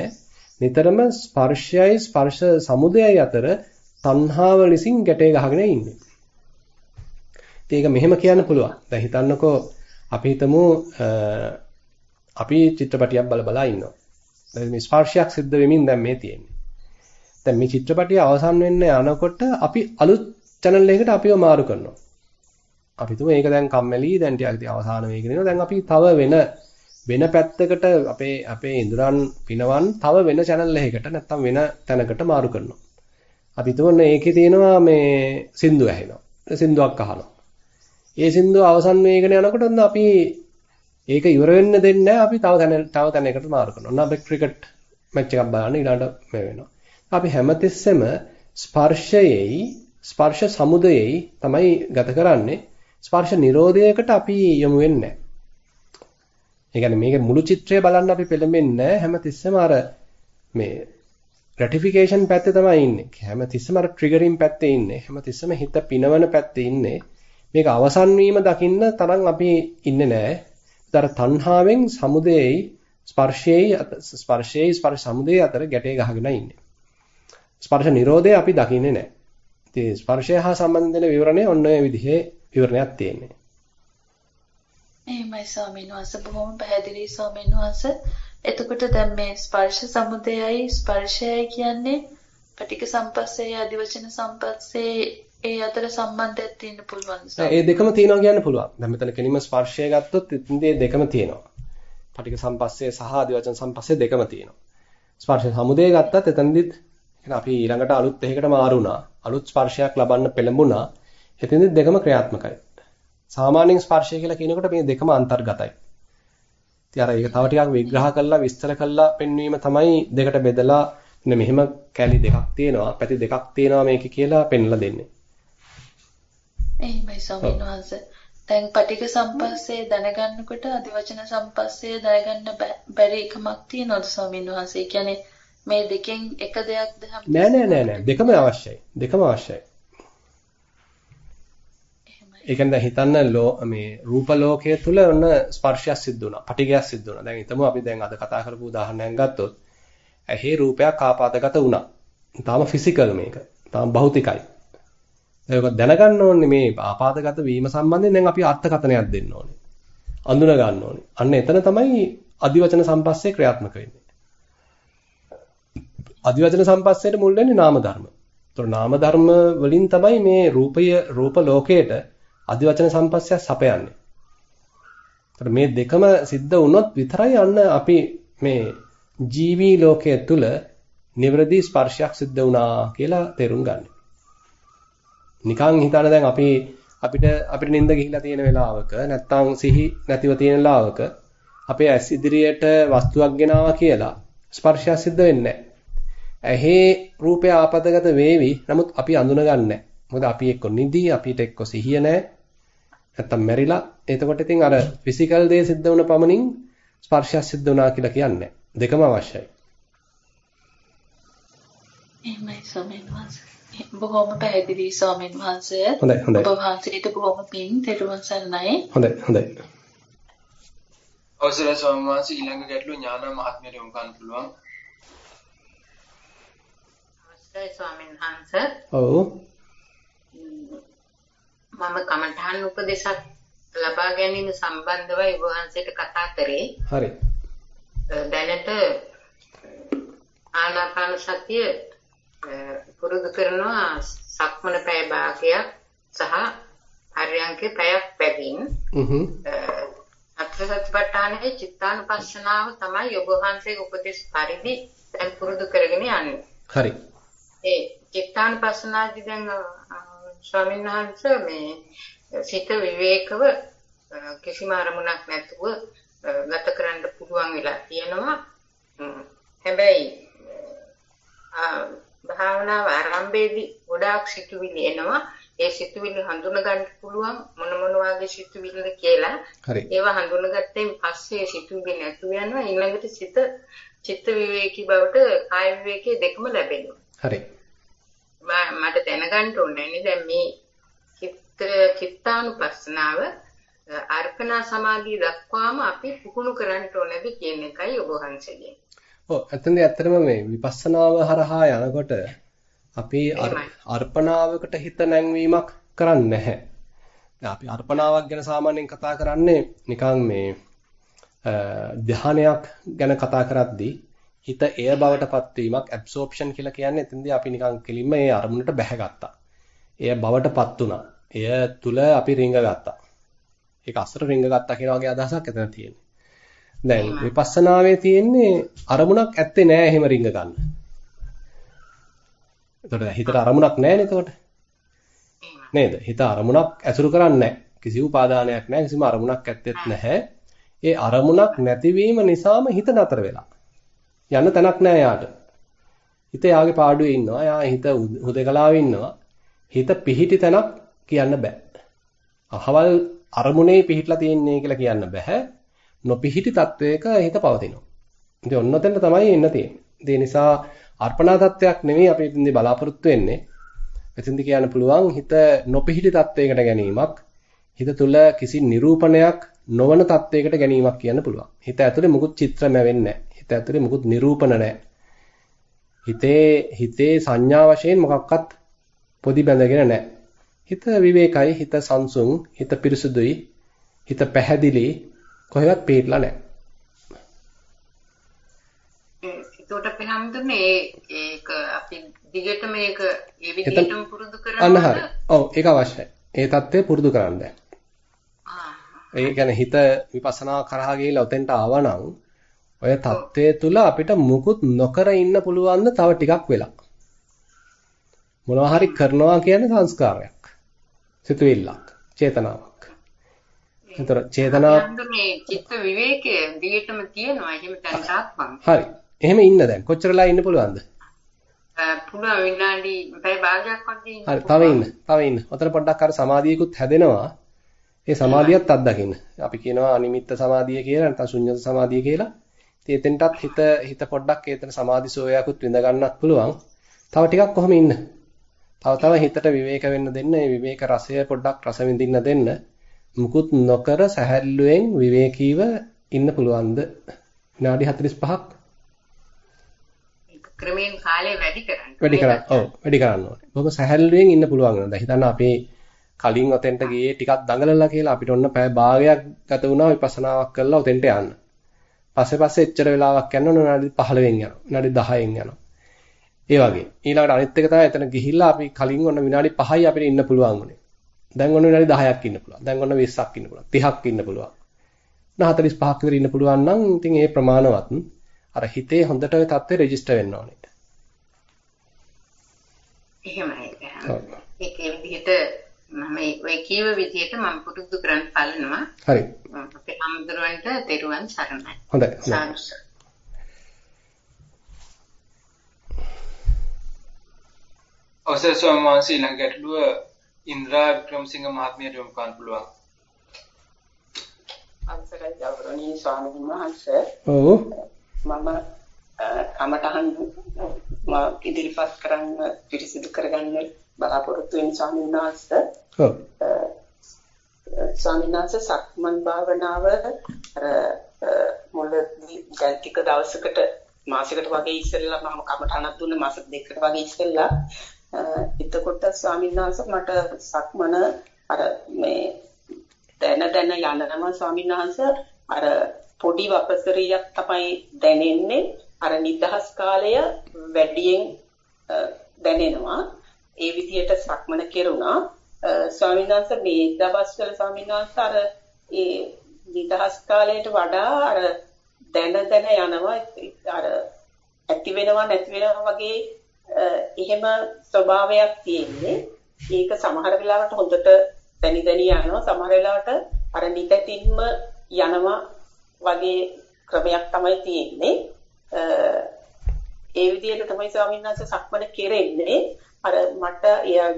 නිතරම ස්පර්ශයයි ස්පර්ශ සමුදයයි අතර තණ්හාව ලෙසින් ගැටේ ගහගෙන ඉන්නේ. ඒක මෙහෙම කියන්න පුළුවන්. දැන් හිතන්නකෝ අපි හිතමු අපි චිත්‍රපටියක් බල බලා ඉන්නවා. දැන් මේ ස්පර්ශයක් සිද්ධ වෙමින් දැන් මේ තියෙන්නේ. දැන් මේ චිත්‍රපටිය අවසන් වෙන්න යනකොට අපි අලුත් channel එකකට අපිව මාරු කරනවා. අපි තුමු මේක දැන් කම්මැලි දැන් ටිකක් අවසාන වෙගෙන ඉනවා. දැන් අපි තව වෙන වෙන පැත්තකට අපේ අපේ ඉඳුරන් පිනවන් තව වෙන channel එකකට නැත්තම් වෙන තැනකට මාරු කරනවා. අපි හිතමු ඒකේ තියෙනවා මේ සින්දු ඇහෙනවා. සින්දුවක් අහනවා. ඒ සින්දුව අවසන් වෙගෙන යනකොට අපි ඒක ඉවර වෙන්න දෙන්නේ අපි තව තැන තව තැනකට මාරු කරනවා. ඔන්න අපි ක්‍රිකට් මැච් එකක් බලන්න ඊළඟට මේ වෙනවා. අපි හැමතිස්සෙම ස්පර්ශයේයි ස්පර්ශ සමුදයේයි තමයි ගත කරන්නේ. ස්පර්ශ නිරෝධයකට අපි යමු වෙන්නේ ඒ කියන්නේ මේක මුළු චිත්‍රය බලන්න අපි පෙළඹෙන්නේ හැමතිස්සෙම අර මේ gratification පැත්තේ තමයි ඉන්නේ. හැමතිස්සෙම අර triggering පැත්තේ ඉන්නේ. හැමතිස්සෙම හිත පිනවන පැත්තේ ඉන්නේ. මේක අවසන් වීම දකින්න තරම් අපි ඉන්නේ නැහැ. ඒතර තණ්හාවෙන් සමුදේයි ස්පර්ශයේයි ස්පර්ශයේයි ස්පර්ශ සමුදේ අතර ගැටේ ගහගෙන ඉන්නේ. ස්පර්ශ නිරෝධය අපි දකින්නේ නැහැ. ඉතින් ස්පර්ශය හා සම්බන්ධ වෙන විවරණය ඔන්න ඔය විදිහේ විවරණයක් තියෙන්නේ. එහෙමයි ස්වාමීන් වහන්සේ බොහොම පැහැදිලි ස්වාමීන් වහන්සේ. එතකොට දැන් මේ ස්පර්ශ සමුදයයි ස්පර්ශයයි කියන්නේ පටික සම්පස්සේ අධිවචන සම්පස්සේ ඒ අතර සම්බන්ධයක් තියෙන්න පුළුවන්. ඒ දෙකම තියෙනවා කියන්න පුළුවන්. දැන් මෙතන කෙලින්ම ස්පර්ශය ගත්තොත් ඉතින්දී දෙකම තියෙනවා. පටික සම්පස්සේ සහ අධිවචන සම්පස්සේ දෙකම තියෙනවා. ස්පර්ශ සමුදය ගත්තත් එතනදිත් අපි ඊළඟට අලුත් එකකට මාරු වුණා. අලුත් ස්පර්ශයක් ලබන්න පෙළඹුණා. එතනදිත් දෙකම ක්‍රියාත්මකයි. සාමාන්‍යයෙන් ස්පර්ශය කියලා කියනකොට මේ දෙකම අන්තර්ගතයි. ඉතින් අර ඒක තව ටිකක් විග්‍රහ කරලා විස්තර කරලා පෙන්වීම තමයි දෙකට බෙදලා මෙන්න මෙහෙම කැලි දෙකක් තියෙනවා, පැති දෙකක් තියෙනවා මේකේ කියලා පෙන්ලා දෙන්නේ. එහෙමයි ස්වාමීන් වහන්සේ. දැන් පටික සම්පස්සේ දැනගන්නකොට අදිවචන සම්පස්සේ දැනගන්න බැරි එකමක් තියෙනවද ස්වාමීන් වහන්සේ? කියන්නේ මේ දෙකෙන් එක දෙයක්ද නෑ නෑ නෑ නෑ දෙකම අවශ්‍යයි. දෙකම අවශ්‍යයි. ඒ කියන්නේ හිතන්න ලෝ මේ රූප ලෝකයේ තුල ඔන්න ස්පර්ශයක් සිද්ධ වුණා. පටිගයක් සිද්ධ වුණා. දැන් හිතමු අපි දැන් අද කතා කරපු උදාහරණයක් ගත්තොත් ඇහි රූපයක් ආපాతගත වුණා. තාම ෆිසිකල් මේක. තාම භෞතිකයි. ඒක දැනගන්න ඕනේ මේ ආපాతගත වීම සම්බන්ධයෙන් දැන් අපි අර්ථකථනයක් දෙන්න ඕනේ. අඳුන ගන්න ඕනේ. අන්න එතන තමයි අදිවචන සම්පස්සේ ක්‍රියාත්මක වෙන්නේ. අදිවචන සම්පස්සේට මුල් වෙන්නේ නාම ධර්ම. ඒතකොට නාම ධර්ම වලින් තමයි මේ රූපය රූප ලෝකයට අදිවචන සම්පස්සය සපයන්නේ. ඒතර මේ දෙකම සිද්ධ වුණොත් විතරයි අන්න අපි මේ ජීවි ලෝකයේ තුල නිවැරදි ස්පර්ශයක් සිද්ධ වුණා කියලා තේරුම් ගන්න. නිකන් හිතන දැන් අපි අපිට අපිට නිින්ද ගිහිලා තියෙන වෙලාවක නැත්තම් සිහි නැතිව තියෙන වෙලාවක අපේ ඇස් ඉදිරියට වස්තුවක් ගෙනාවා කියලා ස්පර්ශය සිද්ධ වෙන්නේ නැහැ. ඇහි රූපය ආපදගත වේවි. නමුත් අපි අඳුනගන්නේ නැහැ. මොකද අපි එක්ක නිදි අපිට එක්ක සිහිය නැහැ. නැත්තම් මැරිලා එතකොට ඉතින් අර ෆිසිකල් දේ සිද්ධ වුණ පමණින් ස්පර්ශය සිද්ධ වුණා කියලා කියන්නේ දෙකම අවශ්‍යයි. එහෙමයි ස්වාමීන් වහන්සේ. බොහොම පැහැදිලි ස්වාමීන් වහන්සේ. හොඳයි හොඳයි. ඔබ වහන්සේට බොහොම පිං තෙරුවන් සරණයි. හොඳයි හොඳයි. අවසරයි ස්වාමීන් වහන්සේ ඊළඟ ගැටලුව ඥාන මහත්මියට යොමු කරන්න පුළුවන්. අවසරයි ස්වාමීන් වහන්සේ. ඔව්. මම කමඨාන් උපදේශක් ලබා ගැනීම සම්බන්ධවයි වහන්සේට කතා කරේ. හරි. දැනට ආනාපාන සතිය පුරුදු කරනවා සක්මන පැය භාගයක් සහ පර්යංකේ පැයක් බැගින්. හ්ම්. අත්‍යසත්පට්ඨානයේ චිත්තානුපස්සනාව තමයි ඔබ වහන්සේගේ උපදේශ පරිදි දැන් පුරුදු කරගෙන යන්නේ. හරි. ඒ චිත්තානුපස්සනාදී දැන් ස්වාමීන් වහන්සේ මේ සිත විවේකව කිසිම අරමුණක් නැතුව ගත කරන්න පුළුවන් වෙලා තියෙනවා. හැබැයි භාවනාව ආරම්භයේදී ගොඩාක් සිතුවිලි එනවා. ඒ සිතුවිලි හඳුන ගන්න පුළුවන් මොන මොන වගේ සිතුවිලිද කියලා. ඒවා හඳුනගත්තෙන් පස්සේ සිතුවිලි නැතු වෙනවා. ඊළඟට සිත චිත්ත විවේකී බවට කාය විවේකී දෙකම ලැබෙනවා. හරි. මට දැනගන්න ඕනේ දැන් මේ චිත්ත චිත්තානුපස්සනාව අර්පණා සමාධිය දක්වාම අපි පුහුණු කරන්න ඕනේද කියන එකයි ඔබ වහන්සේගෙන්. ඔව් එතනදී ඇත්තටම මේ විපස්සනාව හරහා යනකොට අපි අර්පණාවකට හිත නැංවීමක් කරන්නේ නැහැ. අපි අර්පණාවක් ගැන සාමාන්‍යයෙන් කතා කරන්නේ නිකන් මේ ධානයක් ගැන කතා කරද්දී හිත එය බවටපත් වීමක් ඇබ්සෝප්ෂන් කියලා කියන්නේ එතෙන්දී අපි නිකන් කෙලින්ම ඒ අරමුණට බැහැගත්තා. එය බවටපත් වුණා. එය තුල අපි රිංග ගත්තා. ඒක අසර රිංග ගත්තා කියන වගේ අදහසක් එතන තියෙනවා. දැන් විපස්සනාවේ තියෙන්නේ අරමුණක් ඇත්තේ නෑ එහෙම රිංග ගන්න. එතකොට හිතට අරමුණක් නෑනේ එතකොට. නේද? හිත අරමුණක් ඇසුරු කරන්නේ කිසි උපාදානයක් නැහැ කිසිම අරමුණක් ඇත්තෙත් නැහැ. ඒ අරමුණක් නැතිවීම නිසාම හිත නතර වෙලා. යන්න තැනක් නැහැ යාට. හිත යාගේ පාඩුවේ ඉන්නවා. යා හිත හුදකලාවේ ඉන්නවා. හිත පිහිටි තැනක් කියන්න බෑ. අහවල් අරමුණේ පිහිටලා තියෙන්නේ කියලා කියන්න බෑ. නොපිහිටි තත්වයක හිත පවතිනවා. ඉතින් ඔන්න ඔතෙන්ට තමයි එන්න තියෙන්නේ. ඒ නිසා අර්පණා තත්වයක් නෙමෙයි අපි ඉතින්දී බලාපොරොත්තු වෙන්නේ. එතෙන්දී කියන්න පුළුවන් හිත නොපිහිටි තත්වයකට ගැනීමක්. හිත තුල කිසි නිරූපණයක් නොවන තත්වයකට ගැනීමක් කියන්න පුළුවන්. හිත ඇතුලේ මුකුත් චිත්‍රම වෙන්නේ හිත ඇතුලේ මුකුත් නිරූපණ නැහැ. හිතේ හිතේ සංඥා වශයෙන් මොකක්වත් පොදි බැඳගෙන නැහැ. හිත විවේකයි, හිත සංසුන්, හිත පිරිසුදුයි, හිත පැහැදිලි, කොහෙවත් පිටලා නැහැ. ඒකට අපි හම්දුනේ ඒක අපි දිගට මේක ඒ විදිහටම පුරුදු කරනවා. අන්න හරි. ඔව් ඒක අවශ්‍යයි. ඒ தත්ත්වය පුරුදු කරන්න දැන්. ඒ කියන්නේ හිත විපස්සනා කරා ගිහිල්ලා උතෙන්ට ආවනම් ඔය தත්ත්වය තුල අපිට මුකුත් නොකර ඉන්න පුළුවන් තව ටිකක් වෙලා. මොනවා හරි කරනවා කියන්නේ සංස්කාරයක්. සිතුවිල්ලක්, චේතනාවක්. ඒතර චේතනාව මේ චිත්ත විවේකයේ දිගටම තියෙනවා එහෙම තැනටත් හරි. එහෙම ඉන්න දැන් කොච්චරලා ඉන්න පුළුවන්ද? පුළුවන් විනාඩි පැය භාගයක් වගේ ඉන්න. හරි තව ඉන්න. තව ඉන්න. ඔතන පොඩ්ඩක් අර සමාධියකුත් හැදෙනවා. ඒ සමාධියත් අත්දකින්න. අපි කියනවා අනිමිත්ත සමාධිය කියලා නැත්නම් ශුන්්‍යත සමාධිය කියලා. ඉතින් එතෙන්ටත් හිත හිත පොඩ්ඩක් ඒතන සමාධි සෝයාකුත් විඳ ගන්නත් පුළුවන්. තව ටිකක් කොහොම ඉන්න. තව තව හිතට විවේක වෙන්න දෙන්න. මේ විවේක රසය පොඩ්ඩක් රස විඳින්න දෙන්න. මුකුත් නොකර සැහැල්ලුවෙන් විවේකීව ඉන්න පුළුවන්ද? විනාඩි 45ක් ක්‍රමයෙන් කාලය වැඩි කරන්න. වැඩි කරන්න. ඔව් වැඩි කරන්න ඕනේ. බොහොම සැහැල්ලුවෙන් ඉන්න පුළුවන් නේද? හිතන්න අපේ කලින් ඔතෙන්ට ගියේ ටිකක් දඟලලා කියලා අපිට ඔන්න පැය භාගයක් ගත වුණා විපස්සනාවක් කරලා ඔතෙන්ට යන්න. පස්සේ පස්සේ එච්චර වෙලාවක් යනවා විනාඩි 15න් යනවා. විනාඩි 10න් යනවා. ඒ වගේ. ඊළඟට අනිත් එක තමයි එතන ගිහිල්ලා අපි කලින් ඔන්න විනාඩි 5යි අපිට ඉන්න පුළුවන් වුණේ. දැන් ඔන්න විනාඩි 10ක් ඉන්න පුළුවන්. දැන් ඔන්න 20ක් ඉන්න පුළුවන්. 30ක් ඉන්න පුළුවන්. 45ක් විතර ඉන්න පුළුවන් නම් ඉතින් ඒ ප්‍රමාණවත් අර හිතේ හොඳට ඔය தත්ත්වය රෙජිස්ටර් වෙන්න ඕනේ. එහෙමයි. ඒකේ විදිහට මම ඔය කීව විදිහට මම පුරුදු කරන් බලනවා. හරි. අපේ අම්දුරන්ට තෙරුවන් සරණයි. හොඳයි. සාදුස. අවසර ස්වාමීන් වහන්සේ ළඟ ගැටලුව ඉන්ද්‍රා වික්‍රමසිංහ මහත්මියට යොමු කරන්න පුළුවන්. අවසරයි ගෞරවනීය ස්වාමීන් වහන්සේ. ඔව්. මම කමටහන් ඉදිරිපත් කරන්න පිරිසිදු කරගන්න බලාපොරොත්තු වෙන ස්වාමීන් වහන්සේ. ඔව්. ස්වාමීන් වහන්සේ සක්මන් භාවනාව අර මුලදී දැන් ටික දවසකට මාසයකට වගේ ඉස්සෙල්ලා මම කමටහනක් දුන්න මාස දෙකකට වගේ ඉස්සෙල්ලා එතකොට ස්වාමීන් වහන්සේ මට සක්මන අර මේ දැන දැන යනවා ස්වාමීන් වහන්සේ අර පොඩි වපසරියක් තමයි දැනෙන්නේ. අර නිදහස් කාලය වැඩියෙන් දැනෙනවා. ඒ විදිහට සක්මන කෙරුණා. ස්වාමීන් වහන්සේ මේ දවස්වල ස්වාමීන් වහන්සේ අර ඒ නිදහස් කාලයට වඩා අර දැන දැන යනවා. අර ඇති වෙනවා නැති වෙනවා වගේ එහෙම ස්වභාවයක් තියෙන්නේ. ඒක සමහර වෙලාවට හොඳට දැනි දැනි යනවා. සමහර වෙලාවට අර නිතැතින්ම යනවා වගේ ක්‍රමයක් තමයි තියෙන්නේ. ඒ විදිහට තමයි ස්වාමීන් වහන්සේ සක්මන කෙරෙන්නේ. අර මට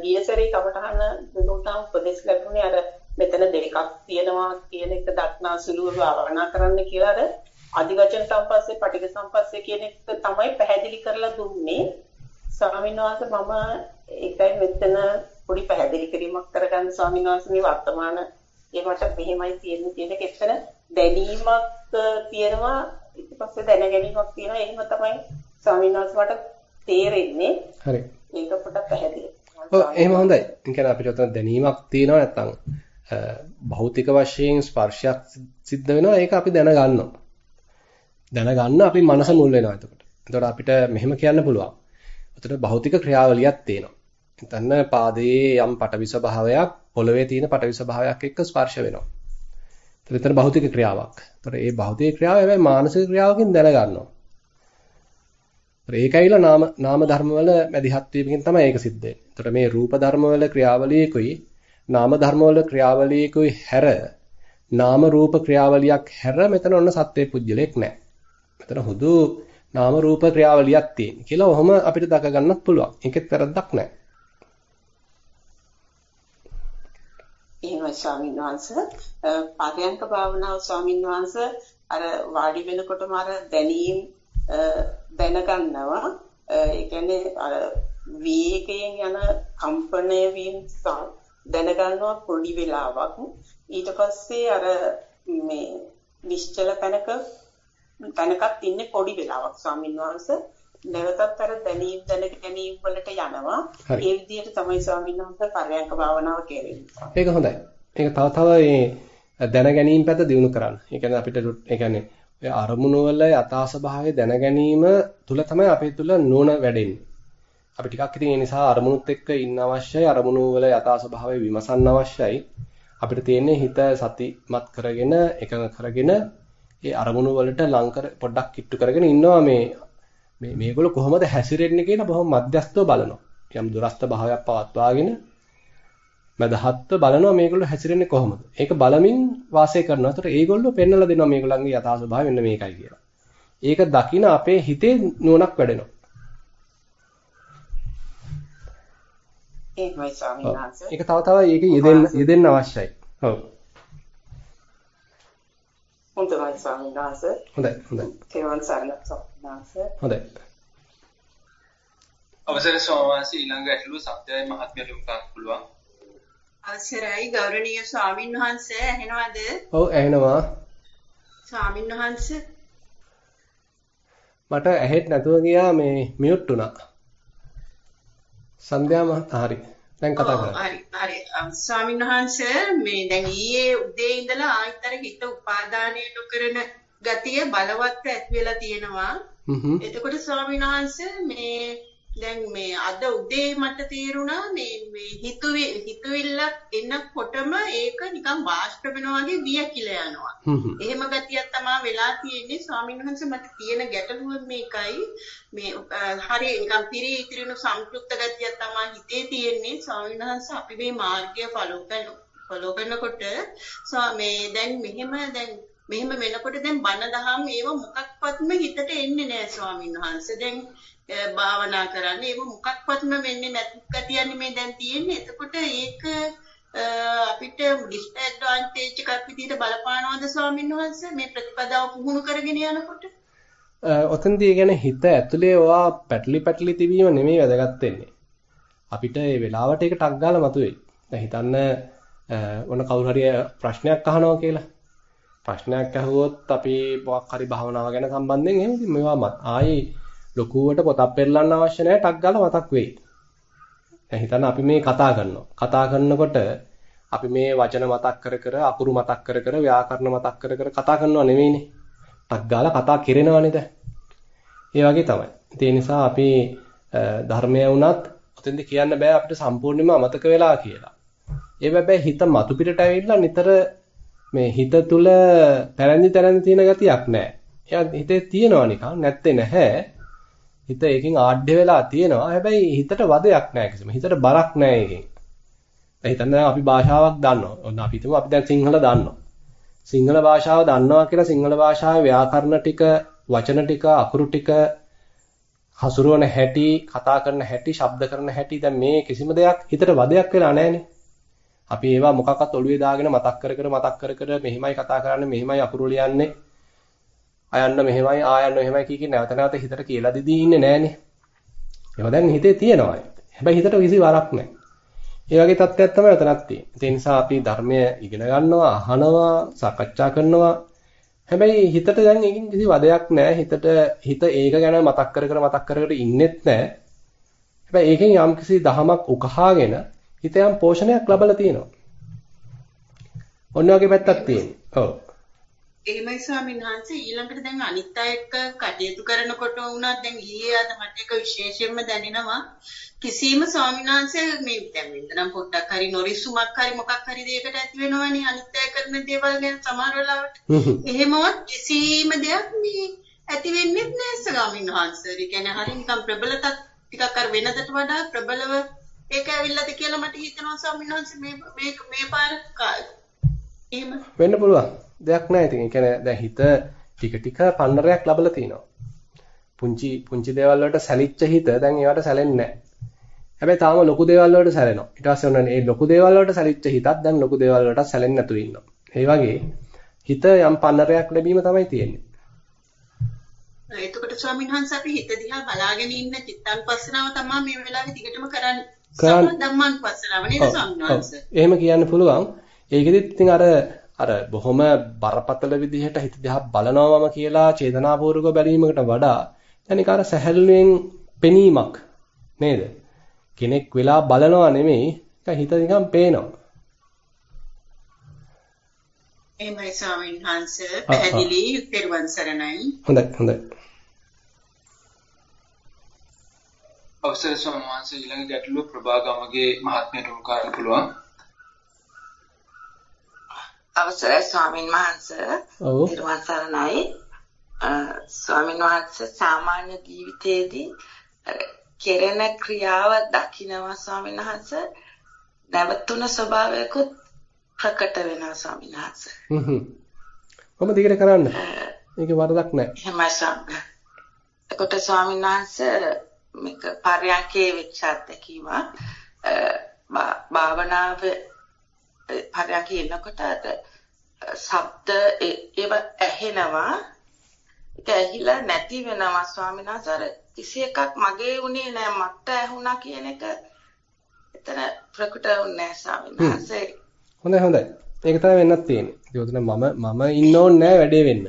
ගිය සැරේ කමටහන දුන්නා උපදෙස් ලැබුණේ අර මෙතන දෙකක් තියෙනවා කියන එක දක්නා සුළුව භාවනා කරන්න කියලා අර අධිවචන සම්පස්සේ පටිඝ සම්පස්සේ කියන එක තමයි පැහැදිලි කරලා දුන්නේ. ස්වාමීන් වහන්සේ මම ඒකයි මෙතන පොඩි පැහැදිලි කිරීමක් කරගන්න ස්වාමීන් වහන්සේ මේ වර්තමාන ඒ මට මෙහෙමයි තියෙන්නේ කියන එක එතන දැනීමක් තියෙනවා ඊට පස්සේ දැන ගැනීමක් තියෙනවා එහෙම තමයි ස්වාමීන් වහන්සේ මට තේරෙන්නේ හරි ඒක පොඩ්ඩක් පැහැදිලි. ඔව් එහෙම හොඳයි. ඒ කියන්නේ අපිට උතන දැනීමක් තියෙනවා නැත්නම් භෞතික වශයෙන් ස්පර්ශයක් සිද්ධ වෙනවා ඒක අපි දැනගන්නවා. දැනගන්න අපි මනස මුල් වෙනවා එතකොට. එතකොට අපිට මෙහෙම කියන්න පුළුවන්. එතකොට භෞතික ක්‍රියාවලියක් තියෙනවා. එතන පාදයේ යම් පටවි ස්වභාවයක් පොළවේ තියෙන පටවි ස්වභාවයක් එක්ක ස්පර්ශ වෙනවා. එතන භෞතික ක්‍රියාවක්. ඒතර ඒ භෞතික ක්‍රියාව හැබැයි මානසික ක්‍රියාවකින් දැනගන්නවා. ඒතර ඒකයිලා නාම නාම ධර්මවල මැදිහත් වීමකින් තමයි ඒක සිද්ධ වෙන්නේ. ඒතර මේ රූප ධර්මවල ක්‍රියාවලියකුයි නාම ධර්මවල ක්‍රියාවලියකුයි හැර නාම රූප ක්‍රියාවලියක් හැර මෙතන ඔන්න සත්වේ පුජ්‍යලයක් නැහැ. මෙතන හුදු නාම රූප ක්‍රියාවලියක් තියෙන කියලා ඔහොම අපිට දක ගන්නත් පුළුවන්. ඒකෙත් වැරද්දක් නැහැ. එහෙමයි ස්වාමීන් වහන්සේ. පරයන්ක භාවනාව ස්වාමීන් වහන්සේ අර වාඩි වෙනකොටම අර දැනීම් දැනගන්නවා. ඒ කියන්නේ අර වේගයෙන් යන කම්පණය වීම දැනගන්නවා පොඩි වෙලාවක්. ඊට පස්සේ අර මේ නිශ්චල පැනක තැනකත් ඉන්නේ පොඩි වෙලාවක් ස්වාමීන් වහන්සේ. නැවතත් අර දැනීම් දැන ගැනීම වලට යනවා. ඒ විදිහට තමයි ස්වාමීන් වහන්සේ පරයන්ක භාවනාව කෙරෙන්නේ. ඒක හොඳයි. ඒක තව තව මේ දැන ගැනීම පැත්ත දියුණු කරන්න. ඒ කියන්නේ අපිට ඒ කියන්නේ ඔය අරමුණු වල යථා ස්වභාවය දැන ගැනීම තුල තමයි අපේ තුල නුවණ වැඩෙන්නේ. අපි ටිකක් ඉතින් ඒ නිසා අරමුණුත් එක්ක ඉන්න අවශ්‍යයි. අරමුණු වල යථා ස්වභාවය විමසන්න අවශ්‍යයි. අපිට තියෙන්නේ හිත සතිමත් කරගෙන එකඟ කරගෙන ඒ අරමුණු වලට ලං කර පොඩ්ඩක් කිට්ටු කරගෙන ඉන්නවා මේ මේ මේගොල්ලෝ කොහොමද හැසිරෙන්නේ කියලා බොහොම මධ්‍යස්තව බලනවා. යම් දුරස්ත භාවයක් පවත්වාගෙන මදහත්ව බලනවා මේගොල්ලෝ හැසිරෙන්නේ කොහොමද. ඒක බලමින් වාසය කරනවා. ඒතර ඒගොල්ලෝ පෙන්වලා දෙනවා මේගොල්ලන්ගේ යථා ස්වභාවය මෙන්න මේකයි කියලා. ඒක දකින අපේ හිතේ නුවණක් වැඩෙනවා. ඒකයි ස්වාමීන් වහන්සේ. ඒක තව තව ඒක යෙදෙන්න යෙදෙන්න අවශ්‍යයි. ඔව්. හොඳයි ස්වාමීන් වහන්සේ. හොඳයි හොඳයි. තේරුවන් සරණ ස්වාමීන් වහන්සේ. හොඳයි. අවසර ස්වාමීන් ඊළඟ ඇටලුව සත්‍යයි මහත්මියට උකක් පුළුවන්. අවසරයි ගෞරවනීය ස්වාමීන් වහන්සේ ඇහෙනවද? ඔව් ඇහෙනවා. ස්වාමීන් වහන්සේ මට ඇහෙත් නැතුව ගියා මේ මියුට් වුණා. සන්ධ්‍යා මහතා හරි. දැන් කතා කරන්න. හරි හරි ස්වාමීන් වහන්සේ මේ දැන් ඊයේ උදේ ඉඳලා ආයතර හිත උපාදානය නොකරන ගතිය බලවත් ඇති වෙලා තියෙනවා. එතකොට ස්වාමීන් වහන්සේ මේ දැන් මේ අද උදේ මට තේරුණා මේ මේ හිතුවි හිතවිල්ලක් එනකොටම ඒක නිකන් වාෂ්ප වෙනවා වගේ වියකිලා යනවා. එහෙම ගතියක් තමයි වෙලා තියෙන්නේ ස්වාමීන් වහන්සේ මට තියෙන ගැටලුව මේකයි මේ හරි නිකන් පිරී ඉතිරිනු සම්ප්‍රුක්ත ගතියක් තමයි හිතේ තියෙන්නේ ස්වාමීන් වහන්සේ අපි මේ මාර්ගය ෆලෝ කරන ෆලෝ කරනකොට මේ දැන් මෙහෙම දැන් මෙහෙම වෙනකොට දැන් බණ දහම් ඒව මොකක්වත්ම හිතට එන්නේ නැහැ ස්වාමීන් වහන්සේ. දැන් භාවනා කරන්නේ ඒක මොකක්වත්ම වෙන්නේ නැති ගතියන්නේ මේ දැන් තියෙන්නේ. එතකොට ඒක අපිට ඩිස්ඇඩ්වාන්ටේජ් එකක් විදිහට බලපානවද ස්වාමීන් වහන්සේ මේ ප්‍රතිපදාව පුහුණු කරගෙන යනකොට? ඔතෙන්දී කියන්නේ හිත ඇතුලේ ඔයා පැටලි පැටලි තිබීම නෙමෙයි වැදගත් වෙන්නේ. අපිට මේ වෙලාවට ඒක ටක් ගාලා මතුවෙයි. දැන් හිතන්න මොන කවුරු හරි ප්‍රශ්නයක් අහනවා කියලා. ප්‍රශ්නයක් අහුවොත් අපි මොකක් හරි භාවනාව ගැන සම්බන්ධයෙන් එහෙම ඉතින් මේවා ආයේ ලොකුවට පොතක් පෙරලන්න අවශ්‍ය නැහැ ටක් ගාලා මතක් වෙයි. දැන් හිතන්න අපි මේ කතා කරනවා. කතා කරනකොට අපි මේ වචන මතක් කර කර අකුරු මතක් කර කර ව්‍යාකරණ මතක් කර කර කතා කරනවා නෙවෙයිනේ. ටක් ගාලා කතා කරනවනේ දැන්. ඒ වගේ තමයි. ඒ නිසා අපි ධර්මය වුණත් ඔතෙන්ද කියන්න බෑ අපිට සම්පූර්ණයෙන්ම අමතක වෙලා කියලා. ඒ බබේ හිත මතු පිටට ඇවිල්ලා නිතර මේ හිත තුල පැරැන්දි තරැන්දි තියෙන ගතියක් නැහැ. එයා හිතේ තියෙනවා නිකන් නැත්තේ නැහැ. හිත ඒකෙන් ආඩ්‍ය වෙලා තියෙනවා. හැබැයි හිතට වදයක් නැහැ කිසිම. හිතට බරක් නැහැ ඒකෙන්. දැන් හිතන්න අපි භාෂාවක් දන්නවා. ඔන්න අපි හිතමු අපි දැන් සිංහල දන්නවා. සිංහල භාෂාව දන්නවා කියලා සිංහල භාෂාවේ ව්‍යාකරණ ටික, වචන ටික, අකුරු ටික හසුරුවන හැටි, කතා කරන හැටි, ශබ්ද කරන හැටි දැන් මේ කිසිම දෙයක් හිතට වදයක් වෙලා නැහැනේ. අපි ඒවා මොකක්වත් ඔළුවේ දාගෙන මතක් කර කර මතක් කර කර මෙහිමයි කතා කරන්නේ, මෙහිමයි අකුරු ලියන්නේ. අයන්න මෙහෙමයි ආයන්න මෙහෙමයි කී කී නැවත නැවත හිතට කියලා දිදී ඉන්නේ නැහනේ. ඒවා දැන් හිතේ තියෙනවා. හැබැයි හිතට කිසි වරක් නැහැ. ඒ වගේ තත්ත්වයක් තමයි උතනක් තියෙන්නේ. ඒ නිසා අපි ධර්මය ඉගෙන ගන්නවා, අහනවා, සාකච්ඡා කරනවා. හැබැයි හිතට දැන් ඒකින් කිසි වදයක් නැහැ. හිතට හිත ඒක ගැන මතක් කර කර මතක් කර කර ඉන්නෙත් නැහැ. හැබැයි ඒකෙන් යම්කිසි දහමක් උකහාගෙන හිත යම් පෝෂණයක් ලබලා තියෙනවා. ඔන්න ඔයගේ පැත්තක් තියෙනවා. ඔව්. එහෙමයි ස්වාමීන් වහන්සේ. ඊළඟට දැන් අනිත් අය එක්ක කටයුතු කරනකොට වුණත් දැන් ඊයේ අද මට එක විශේෂයෙන්ම දැනෙනවා. කිසිම ස්වාමීන් වහන්සේ මේ දැන් මෙතනම් පොඩ්ඩක් හරි නොරිසුමක් හරි මොකක් හරි දෙයකට ඇති වෙනවනේ අනිත් අය කරන දේවල් ගැන සමහර වෙලාවට. එහෙමවත් කිසිම දෙයක් මේ ඇති වෙන්නේ නැහැ ස්වාමීන් වහන්සේ. ඒ කියන්නේ හරි නිකන් ප්‍රබලතත් ටිකක් අර වෙනදට වඩා ප්‍රබලව ඒක ඇවිල්ලාද කියලා මට හිතෙනවා ස්වාමීන් වහන්සේ. මේ මේ මේ පාර එහෙම. වෙන්න පුළුවන්. දෙයක් නැහැ ඉතින්. ඒ කියන්නේ දැන් හිත ටික ටික පන්නරයක් ලැබලා තිනවා. පුංචි පුංචි දේවල් වලට සැලිච්ච හිත දැන් ඒවට සැලෙන්නේ නැහැ. හැබැයි තාම ලොකු දේවල් වලට සැලෙනවා. ඊට පස්සේ ඔන්න මේ ලොකු දේවල් වලට සැලිච්ච හිතත් දැන් ලොකු දේවල් වලට සැලෙන්නේ නැතුව ඉන්නවා. ඒ වගේ හිත යම් පන්නරයක් ලැබීම තමයි තියෙන්නේ. එතකොට ස්වාමීන් වහන්සේ අපි හිත දිහා බලාගෙන ඉන්න චිත්තානුපස්සනාව තමයි මේ වෙලාවේ දිගටම කරන්නේ. කරන්න ධම්මානුපස්සනාව නේද ස්වාමීන් වහන්සේ? එහෙම කියන්න පුළුවන්. ඒකෙදිත් ඉතින් අර අර බොහොම බරපතල විදිහට හිත දිහා බලනවම කියලා චේතනාපූර්වක බැලීමකට වඩා දැන් අර සැහැල්ලුවෙන් පෙනීමක් නේද? කෙනෙක් වෙලා බලනවා නෙමෙයි හිත නිකන් පේනවා. එහෙමයි ස්වාමීන් වහන්සේ පැහැදිලි පෙරවන් සරණයි. හොඳයි හොඳයි. අවසර ස්වාමීන් වහන්සේ ඊළඟ ගැටලුව ප්‍රභාගමගේ මහත්මයට උණු කරන්න පුළුවන්. අවසරයි ස්වාමීන් වහන්සේ. ඔව්. පෙරවන් සරණයි. ස්වාමීන් වහන්සේ සාමාන්‍ය ජීවිතයේදී කෙරෙන ක්‍රියාව දකිනවා ස්වාමීන් වහන්සේ නැවතුන ස්වභාවයකුත් ප්‍රකට වෙනවා ස්වාමීන් වහන්සේ. හ්ම්. කොහොමද දිගට කරන්න? මේක වරදක් නැහැ. එහෙමයි ස්වාමීන්. එතකොට ස්වාමීන් වහන්සේ මේක පරයන්කේ වෙච්ච අත්දැකීම භාවනාව පරයන්කේ ඉන්නකොට අද ශබ්ද ඒව ඇහෙනවා ඒක ඇහිලා නැති වෙනවා ස්වාමීන් වහන්සේ කිසි එකක් මගේ උනේ නෑ මට ඇහුණා කියන එක එතන ප්‍රකට වුනේ නෑ ස්වාමීන් වහන්සේ හොඳයි හොඳයි. ඒක තමයි වෙන්නත් තියෙන්නේ. ඒක මම මම ඉන්න ඕනේ නෑ වැඩේ වෙන්න.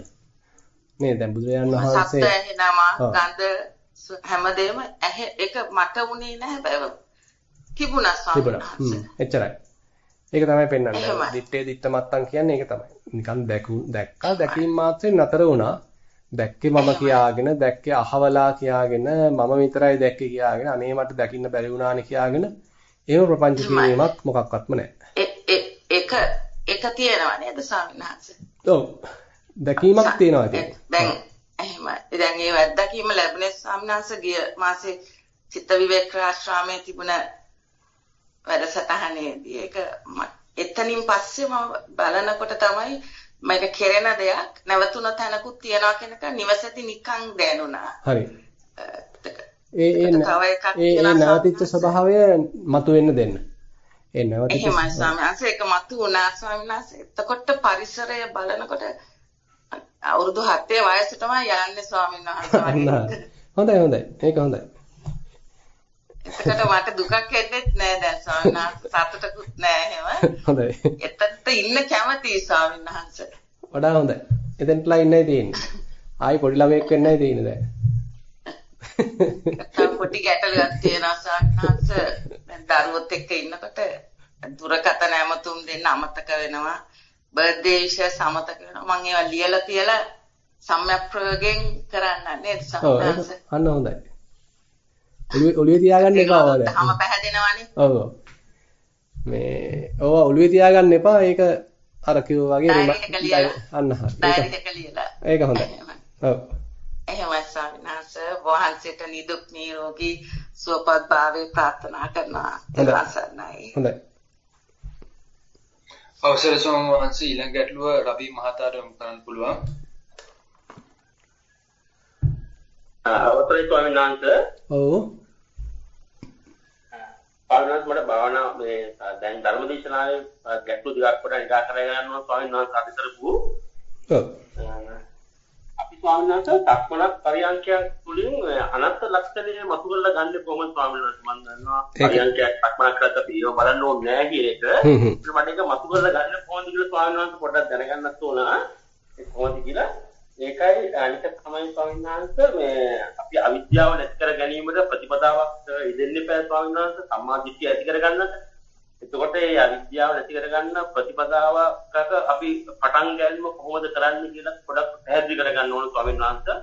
නේ දැන් බුදුරජාණන් වහන්සේ සත්‍ය ඇහෙනවා ගඳ හැමදේම ඇහෙ ඒක මට උනේ නෑ හැබැයි තිබුණා ස්වාමීන් වහන්සේ. එච්චරයි. ඒක තමයි පෙන්වන්නේ. දිත්තේ දිත්ත මත්තන් කියන්නේ ඒක තමයි. නිකන් දැකු දැක්කා දැකීම මාත්‍රෙන් නතර වුණා. දැක්කේ මම කියාගෙන දැක්කේ අහවලා කියාගෙන මම විතරයි දැක්කේ කියාගෙන අනේ මට දකින්න බැරි වුණානේ කියාගෙන එහෙම ප්‍රපංච කිරීමක් මොකක්වත්ම නැහැ. ඒක ඒක තියෙනවා නේද ස්වාමීන් වහන්සේ? ඔව්. දැකීමක් තියෙනවා ඒක. දැන් එහෙම. දැන් ඒ අත්දැකීම ලැබුණේ ස්වාමීන් වහන්සේ ගිය මාසේ චිත්ත විවේක ආශ්‍රමයේ තිබුණ වැඩසටහනේදී ඒක එතනින් පස්සේ මම බලනකොට තමයි මේක කෙරෙන දෙයක් නැවතුන තැනකුත් තියනවා කියන එක නිවසේදී නිකන් දැනුණා. හරි. ඒ ඒ ඒ නැවතිච්ච ස්වභාවය මතුවෙන්න දෙන්න. ඒ නැවතිච්ච එහෙමයි ස්වාමීන් වහන්සේ ඒක මතු වුණා ස්වාමීන් වහන්සේ. එතකොට පරිසරය බලනකොට අවුරුදු 7 වයසේ තමයි යන්නේ ස්වාමීන් වහන්සේ. හොඳයි හොඳයි. ඒක හොඳයි. එතකොට මට දුකක් එන්නෙත් නෑ දැන් ස්වාමීන් සතුටකුත් නෑ එහෙම. හොඳයි. එතනට ඉන්න කැමතියි ස්වාමීන් වහන්සේ. වඩා හොඳයි. එතනටලා ඉන්නයි තියෙන්නේ. ආයි පොඩි ළමයෙක් වෙන්නයි තියෙන්නේ දැන්. නැත්තම් පොඩි ගැටලුවක් තියෙනවා ස්වාමීන් වහන්සේ. දැන් දරුවොත් එක්ක ඉන්නකොට දුරකථන ඇමතුම් දෙන්න අමතක වෙනවා. බර්ත්ඩේ විශේෂ අමතක වෙනවා. මම ඒවා ලියලා තියලා සම්‍යක් ප්‍රයෝගයෙන් කරන්න නේද ස්වාමීන් වහන්සේ. අන්න හොඳයි. ඔළුවේ ඔළුවේ තියාගන්න එපා ඔයාලා. තම පැහැදෙනවනේ. ඔව්. මේ ඕවා ඔළුවේ තියාගන්න එපා. ඒක අර කිව්වා වගේ අන්න හරි. ඒක හොඳයි. ඔව්. එහෙමයි ස්වාමීන් වහන්සේ වහන්සේට නිදුක් නිරෝගී සුවපත් භාවය ප්‍රාර්ථනා කරනවා. හොඳයි. හොඳයි. අවසර ස්වාමීන් වහන්සේ ඊළඟ ගැටලුව රවි මහතාට යොමු කරන්න පුළුවන්. අවසරයි ස්වාමීන් වහන්සේ. ඔව්. ස්වාමීන් මට භාවනා මේ දැන් ධර්මදේශනාවේ ගැටලු දෙකක් කොට නිකා කර ගන්නවා ස්වාමීන් වහන්සේ අපි කරපු. ඔව්. අපි ස්වාමීන් වහන්සේ තක්මනක් පරියන්කයක් තුලින් අනන්ත ලක්ෂණය මතු කරලා ගන්න කොහොමද ස්වාමීන් වහන්සේ මම දන්නවා පරියන්කයක් තක්මනක් කරලා අපි ඒව බලන්න ඕනේ නැහැ කියන එක. මට ඒක මතු කරලා ගන්න කොහොමද කියලා ස්වාමීන් වහන්සේ පොඩ්ඩක් දැනගන්නත් ඕන. ඒ කොහොමද කියලා ඒකයි අනික තමයි ස්වාමීන් වහන්සේ මේ අපි අවිද්‍යාව නැති කර ගැනීමට ප්‍රතිපදාවක් ඉදෙන්න එපා ස්වාමීන් වහන්සේ සම්මා දිට්ඨිය ඇති කර ගන්නට. එතකොට ඒ අවිද්‍යාව නැති කරගන්න ප්‍රතිපදාවක අපි පටන් ගැනීම කොහොමද කරන්නේ කියලා පොඩක් පැහැදිලි කරගන්න ඕන ස්වාමීන් වහන්සේ.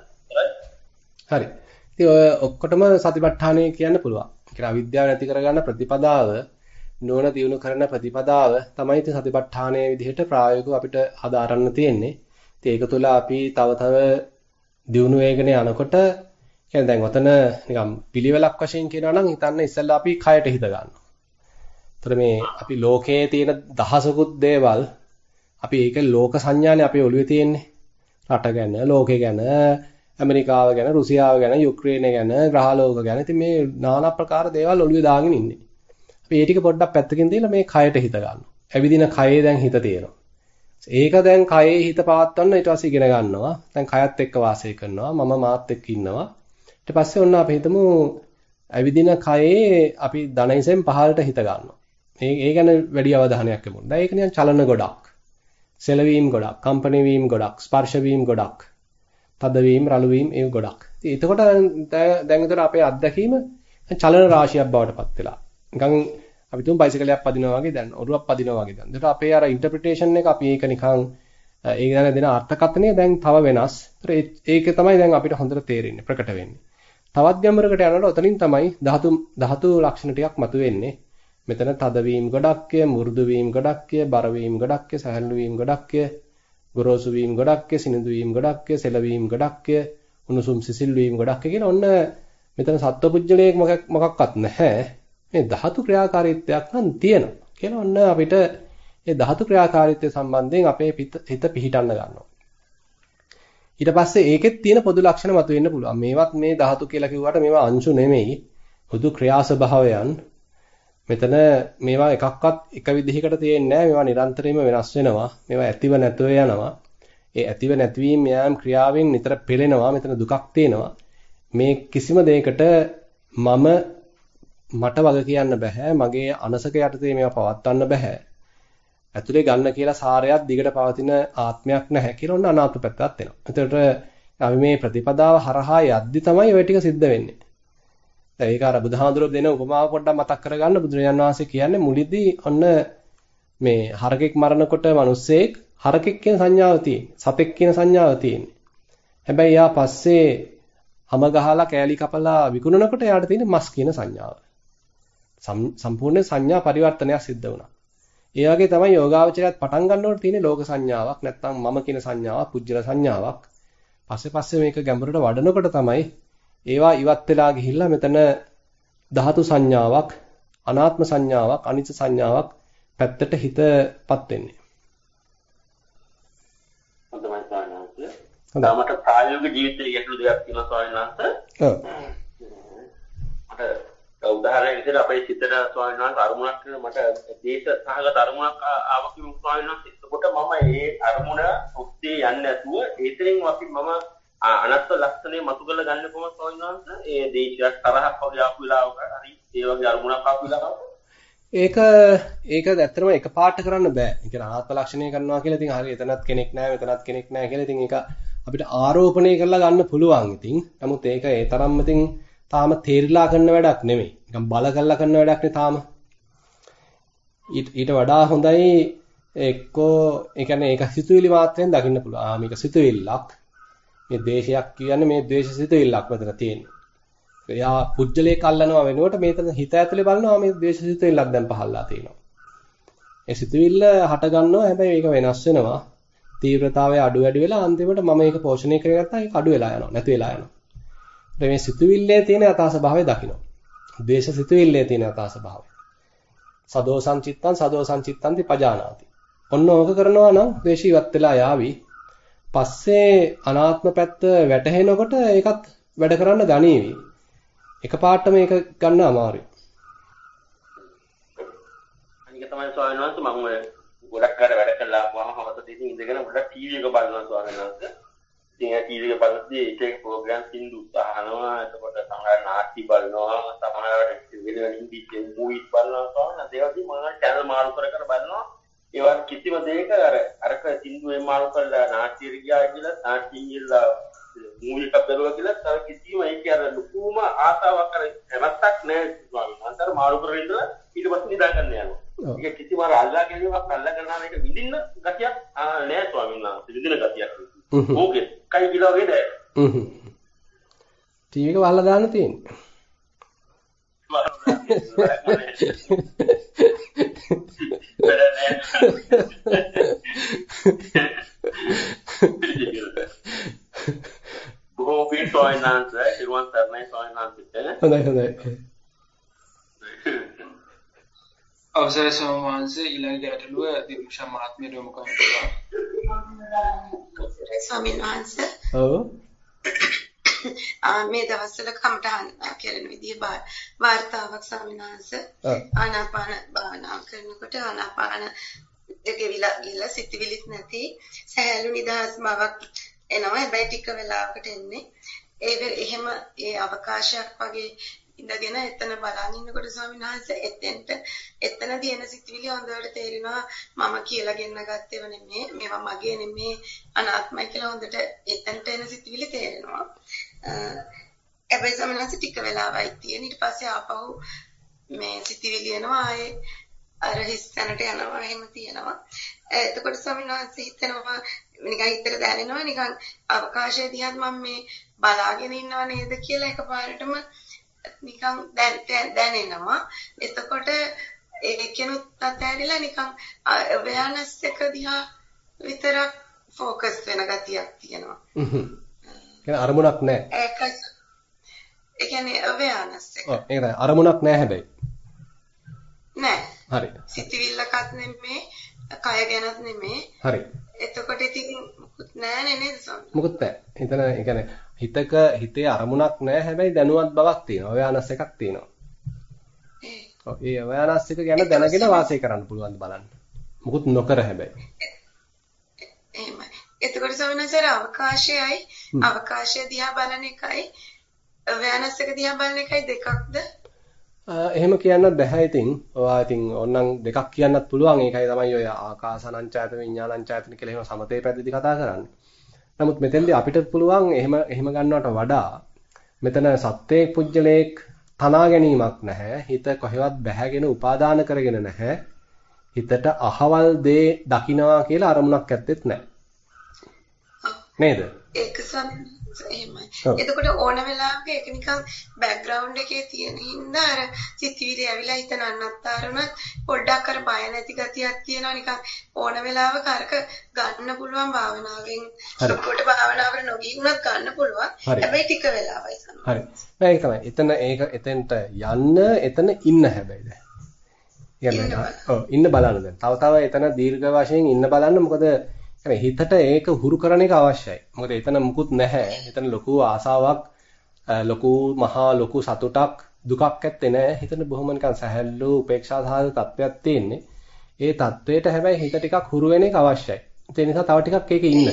හරි. ඉතින් ඔය ඔක්කොටම සතිපට්ඨානය කියන්න පුළුවන්. ඒ කියන්නේ අවිද්‍යාව නැති කරගන්න ප්‍රතිපදාව නුවණ දියුණු කරන ප්‍රතිපදාව තමයි ඉතින් සතිපට්ඨානයේ විදිහට ප්‍රායෝගිකව අපිට හදාරන්න තියෙන්නේ. ඉතින් ඒක තුළ අපි තව තව දියුණු වේගන යනකොට කියන්නේ දැන් ඔතන නිකම් පිළිවෙලක් වශයෙන් කියනවා නම් හිතන්න ඉස්සෙල්ලා අපි කයට හිත ගන්නවා. එතකොට මේ අපි ලෝකයේ තියෙන දහසකුත් දේවල් අපි ඒක ලෝක සංඥානේ අපේ ඔළුවේ තියෙන්නේ. රට ගැන, ලෝකේ ගැන, ඇමරිකාව ගැන, රුසියාව ගැන, යුක්‍රේනය ගැන, ග්‍රහලෝක ගැන. ඉතින් මේ নানা ප්‍රකාර දේවල් ඔළුවේ දාගෙන ඉන්නේ. අපි ඒ ටික පොඩ්ඩක් පැත්තකින් දාලා මේ කයට හිත ගන්නවා. ඇවිදින කයේ දැන් හිත තියෙනවා. ඒක දැන් කයේ හිත පවත්වන්න ඊට පස්සේ ඉගෙන ගන්නවා. දැන් කයත් එක්ක වාසය කරනවා. මම මාත් එක්ක ඉන්නවා. ඊට පස්සේ ඔන්න අපි හිතමු ඇවිදින කයේ අපි ධනයිසෙන් පහළට හිත ගන්නවා. මේ ඒ ගැන වැඩි අවධානයක් යොමු. දැන් ඒක නිකන් චලන ගොඩක්. සෙලවීම් ගොඩක්, කම්පන වීම ගොඩක්, ස්පර්ශ වීම ගොඩක්. තද වීම, රළු වීම ඒ ගොඩක්. ඉතින් එතකොට දැන් උතර අපේ අත්දැකීම චලන රාශියක් බවට පත් වෙලා. නිකන් අපි තුන් බයිසිකලයක් පදිනවා වගේ දැන් ඔරුවක් පදිනවා වගේ දැන්. ඒකට අපේ අර ඉන්ටර්ප්‍රිටේෂන් එක අපි ඒක නිකන් ඒක ගැන දෙන අර්ථකථනය දැන් තව වෙනස්. ඒක තමයි දැන් අපිට හොඳට තේරෙන්නේ ප්‍රකට වෙන්නේ. තවත් ගැඹුරකට යනකොට ඔතනින් තමයි ධාතු ධාතු ලක්ෂණ ටිකක් මතුවෙන්නේ. මෙතන තදවීම ගොඩක්ය, මෘදු වීම ගොඩක්ය, බර වීම ගොඩක්ය, සහැල්ලු වීම ගොඩක්ය, ගොරෝසු වීම ගොඩක්ය, සිනිඳු වීම ගොඩක්ය, සෙලවීම ගොඩක්ය, උණුසුම් සිසිල් වීම ගොඩක්ය කියලා ඔන්න මෙතන සත්වපුජ්‍යලයක් මොකක් මොකක්වත් නැහැ. මේ ධාතු ක්‍රියාකාරීත්වයක් නම් තියෙනවා. කියලා ඔන්න අපිට මේ ධාතු ක්‍රියාකාරීත්වය සම්බන්ධයෙන් අපේ හිත පිහිටන්න ගන්නවා. ඊට පස්සේ ඒකෙත් තියෙන පොදු ලක්ෂණ මතුවෙන්න පුළුවන්. මේවත් මේ ධාතු කියලා කිව්වට මේවා අංශු නෙමෙයි. පොදු ක්‍රියා ස්වභාවයන්. මෙතන මේවා එකක්වත් එක විදිහකට තියෙන්නේ නැහැ. මේවා නිරන්තරයෙන්ම වෙනස් වෙනවා. මේවා ඇතිව නැතුව යනවා. ඒ ඇතිව නැතිවීම යාම් ක්‍රියාවෙන් නිතර පෙළෙනවා. මෙතන දුකක් තියෙනවා. මේ කිසිම දෙයකට මම මට වග කියන්න බෑ. මගේ අනසක යටතේ මේවා පවත්වන්න බෑ. ඇතුලේ ගන්න කියලා සාරයක් දිගට පවතින ආත්මයක් නැහැ කියලා ඔන්න අනාත්ම පැත්තක් එනවා. එතකොට අපි මේ ප්‍රතිපදාව හරහා යද්දි තමයි ওই ටික සිද්ධ වෙන්නේ. දැන් ඒක අර බුදුහාඳුරෝ දෙන උපමාව පොඩ්ඩක් මතක් කරගන්න බුදුරජාන් වහන්සේ කියන්නේ මුලින්දී ඔන්න මේ හරකෙක් මරනකොට මිනිස්සෙක් හරකෙක් කියන සංඥාව තියෙන්නේ. සතෙක් කියන සංඥාව තියෙන්නේ. හැබැයි යා පස්සේ හැම ගහලා කෑලි කපලා විකුණනකොට යාට තියෙන මස් කියන සංඥාව. සම්පූර්ණ සංඥා පරිවර්තනයක් සිද්ධ වුණා. ඒ වගේ තමයි යෝගාවචරයත් පටන් ගන්නකොට තියෙන ලෝක සංඥාවක් නැත්නම් මම කියන සංඥාවක්, පුජ්‍යල සංඥාවක්. පස්සේ පස්සේ මේක ගැඹුරට වඩනකොට තමයි ඒවා ඉවත් වෙලා ගිහිල්ලා මෙතන ධාතු සංඥාවක්, අනාත්ම සංඥාවක්, අනිත්‍ය සංඥාවක් පැත්තට හිතපත් වෙන්නේ. හොඳයි ස්වාමීන් වහන්සේ. මට ප්‍රායෝගික ජීවිතයේ ගැටලු දෙකක් තියෙනවා වහන්සේ. ඔව්. මට උදාහරණයක් විදිහට අපේ සිතට ස්වාමීන් වහන්සේ අරමුණක් කරන මට දේශ සහගත අරමුණක් ආව කිව්ව ස්වාමීන් වහන්සේ එතකොට මම ඒ අරමුණ ඔස්සේ යන්නේ නැතුව ඒතරින් අපි මම අනත්ත් ලක්ෂණය මතු කරලා ගන්න කොහොමද ස්වාමීන් වහන්සේ ඒ දේශයක් තරහක් වගේ ආපු වෙලාවක හරි ඒ වගේ අරමුණක් ආපු වෙලාවක ඒක ඒක ඇත්තටම එකපාරට කරන්න බෑ. ඒ කියන්නේ අනාත්ම ලක්ෂණය කරනවා කියලා ඉතින් හරි එතනත් කෙනෙක් නැහැ මෙතනත් කෙනෙක් නැහැ කියලා ඉතින් ඒක අපිට ආරෝපණය කරලා ගන්න පුළුවන් ඉතින්. නමුත් ඒක ඒ තරම්ම ඉතින් තාම තේරිලා කරන වැඩක් නෙමෙයි. නිකන් බල කරලා කරන වැඩක් නේ තාම. ඊට වඩා හොඳයි එක්කෝ ඒ කියන්නේ ඒක සිතුවිලි මාත්‍රෙන් දකින්න පුළුවන්. ආ මේක සිතුවිල්ලක්. මේ ද්වේෂයක් කියන්නේ මේ ද්වේෂ සිතුවිල්ලක් මෙතන තියෙන්නේ. එයා පුජ්‍යලයක් අල්ලනවා වෙනුවට මේතන හිත ඇතුලේ බලනවා මේ ද්වේෂ සිතුවිල්ලක් දැන් පහළලා තියෙනවා. ඒ සිතුවිල්ල හට ගන්නවා හැබැයි ඒක වෙනස් වෙනවා. තීව්‍රතාවය අඩු වැඩි වෙලා අන්තිමට මම ඒක පෝෂණය කරගත්තා ඒක අඩු වෙලා යනවා නැති වෙලා යනවා. මේ සිතුවිල්ලේ තියෙන යථා ස්වභාවය දකින්න. ද්වේෂ සිතුවිල්ලේ තියෙන යථා ස්වභාවය. සදෝ සංචිත්තං සදෝ සංචිත්තන්ති පජානාති. ඔන්න ඕක කරනවා නම් ද්වේෂ ඉවත් වෙලා යාවි. පස්සේ අනාත්ම පැත්ත වැටහෙනකොට ඒකත් වැඩ කරන්න ගනීවි. එකපාරට මේක ගන්න අමාරුයි. අනික තමයි ස්වාමීන් වහන්සේ මම ගොඩක් කර වැඩ කළා වහම හවස දෙකින් ඉඳගෙන ගොඩක් ටීවී එක බලනවා ස්වාමීන් වහන්සේ. ඉතින් ටීවී එක බලද්දී එක එක ප්‍රෝග්‍රෑම් සින්දු අහනවා. එතකොට සමහර නාට්‍ය බලනවා. සමහරවට වෙන වෙන හින්දි මූවිස් බලනවා. සමහර දේවල් මම channel මාරු කර කර බලනවා. ඒවා කිසිම දෙයක අර අරක සින්දුවේ මාරු කරලා නාට්‍ය ගියා කියලා නාට්‍ය ගිහලා එකක් බැලුවා කියලා තව කිසිම ඒක අර ලුකුම ආසාවක් අර හැමත්තක් නැහැ ස්වාමීන්. වහන්සේ මාරු කරගෙන ඉඳලා ඊට පස්සේ නිදා ගන්න යනවා. ඒක කිසිම අර අල්ලා ගැනීමක් අල්ලා ගන්නවා මේක විඳින්න ගතියක් නෑ ස්වාමීන්. වහන්සේ විඳින ගතියක්. ඕකේ කයි කියලා වගේ දැයි. හ්ම්. ටීවී එක වහලා දාන්න තියෙන්නේ. බොහෝ පින් සොයනාන්ස ඉරුවන් තරණයි සොයනාන්සිට හොඳයි හොඳයි අවසරයි ස්වාමීන් ඊළඟ ගැටලුව දිරුෂා මහත්මියට යොමු කරනවා. මේ දවස්වල කමටහන් කරන විදිහ වාර්තාවක් ස්වාමීන් වහන්සේ. ආනාපාන භාවනා කරනකොට ආනාපාන ගෙවිලා ගිහලා සිතිවිලිත් නැති සහැල්ලු නිදහස් බවක් එනවා. හැබැයි ටික වෙලාවකට එන්නේ. ඒ එහෙම ඒ අවකාශයක් වගේ ඉඳගෙන එතන බලන් ඉන්නකොට ස්වාමීන් වහන්සේ එතෙන්ට එතනදී එන සිතුවිලි හොඳට තේරෙනවා මම කියලා ගෙන්න ගත්තේව නෙමෙයි මේවා මගේ නෙමෙයි අනාත්මයි කියලා හොඳට එතනට එන සිතුවිලි තේරෙනවා හැබැයි ස්වාමීන් වහන්සේ ටික වෙලාවයි තියෙන ඊට පස්සේ ආපහු මේ සිතුවිලි එනවා ආයේ අර හිස් තැනට යනවා එහෙම තියෙනවා එතකොට ස්වාමීන් වහන්සේ හිතනවා නිකන් හිතට දැනෙනවා නිකන් අවකාශය දිහා මම මේ බලාගෙන ඉන්නව නේද කියලා එකපාරටම නිකන් දැනෙනවා. එතකොට ඒකෙනුත් අතහැරිලා නිකන් අවයනස් එක දිහා විතරක් ફોකස් වෙන ගතියක් තියෙනවා. හ්ම්. අරමුණක් නැහැ. ඒක ඒ කියන්නේ අවයනස් එක. ඔව් ඒක අරමුණක් නැහැ හැබැයි. නැහැ. හරි. සිතවිල්ලකත් නෙමෙයි, කය ගැනත් නෙමෙයි. හරි. එතකොට ඉතින් මුකුත් නැහැ නේද. මුකුත් නැහැ. එතන ඒ කියන්නේ හිතක හිතේ අරමුණක් නැහැ හැබැයි දැනුවත් බවක් තියෙනවා. අවයානස් එකක් තියෙනවා. ඔව් ඒ අවයානස් එක ගැන දැනගෙන වාසය කරන්න පුළුවන් බලන්න. මුකුත් නොකර හැබැයි. එහෙමයි. එතකොට සමනසර අවකාශයයි අවකාශය දිහා බලන එකයි අවයානස් එක දිහා බලන එකයි දෙකක්ද? එහෙම කියන්නත් බෑ ඉතින්. ඔයා ඉතින් ඕනනම් දෙකක් කියන්නත් පුළුවන්. ඒකයි තමයි ඔය ආකාසානංචායත විඥානංචායතන කියලා එහෙම සමතේ පැත්තදී කතා කරන්නේ. නමුත් මෙතෙන්දී අපිට පුළුවන් එහෙම එහෙම ගන්නවට වඩා මෙතන සත්වයේ පුජ්‍යලේක් තනා ගැනීමක් නැහැ. හිත කොහෙවත් බැහැගෙන උපාදාන කරගෙන නැහැ. හිතට අහවල් දේ දකින්නවා කියලා අරමුණක් ඇත්තෙත් නැහැ. නේද? ඒක එහෙමයි. එතකොට ඕන වෙලාවක ඒක නිකන් බෑග්ග්‍රවුන්ඩ් එකේ තියෙන හින්දා අර සිතිවිලි ඇවිල්ලා හිත නන්නත්තරුණත් පොඩ්ඩක් අර බය නැති ගතියක් තියෙනවා නිකන් ඕන වෙලාවක අරක ගන්න පුළුවන් භාවනාවෙන්. ලොකුට භාවනාවට නොගී වුණත් ගන්න පුළුවන්. හැබැයි ටික වෙලාවයි. හරි. ඒක තමයි. එතන ඒක එතෙන්ට යන්න එතන ඉන්න හැබැයි දැන්. ඉන්න බලන්න දැන්. තව තව එතන දීර්ඝ වශයෙන් ඉන්න බලන්න මොකද කියන්නේ හිතට ඒක හුරු කරන එක අවශ්‍යයි. මොකද එතන මුකුත් නැහැ. එතන ලොකු ආසාවක්, ලොකු මහා ලොකු සතුටක්, දුකක් ඇත්තේ නැහැ. හිතන බොහොම නිකන් සැහැල්ලු, උපේක්ෂාසහගත තත්ත්වයක් තියෙන්නේ. ඒ තත්ත්වයට හැබැයි හිත ටිකක් හුරු වෙන එක අවශ්‍යයි. ඒ නිසා තව ටිකක් ඒක ඉන්න.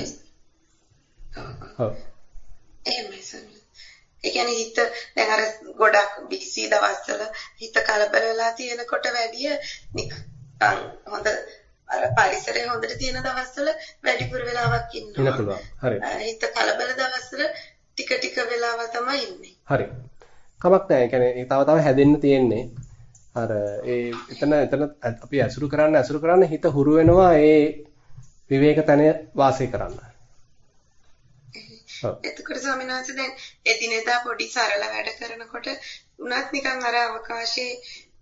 ඔව්. එහෙමයි සමි. ඒ කියන්නේ හිත දැන් අර ගොඩක් බිසි දවස්වල හිත කලබල වෙලා තියෙනකොට වැඩිය නිකන් හොඳ පරිසරය හොඳට තියෙන දවස්වල වැඩිපුර වෙලාවක් ඉන්නවා. ඉන්න පුළුවන්. හරි. හිත කලබල දවස්වල ටික ටික වෙලාව තමයි ඉන්නේ. හරි. කමක් නැහැ. ඒ කියන්නේ තව තව හැදෙන්න තියෙන්නේ. අර ඒ එතන එතන අපි ඇසුරු කරන්න ඇසුරු කරන්න හිත හුරු වෙනවා ඒ විවේක තැන වාසය කරන්න. එතකොට ස්වාමීන් වහන්සේ දැන් එදිනෙදා පොඩි සරල වැඩ කරනකොට උනත් නිකන් අර අවකාශයේ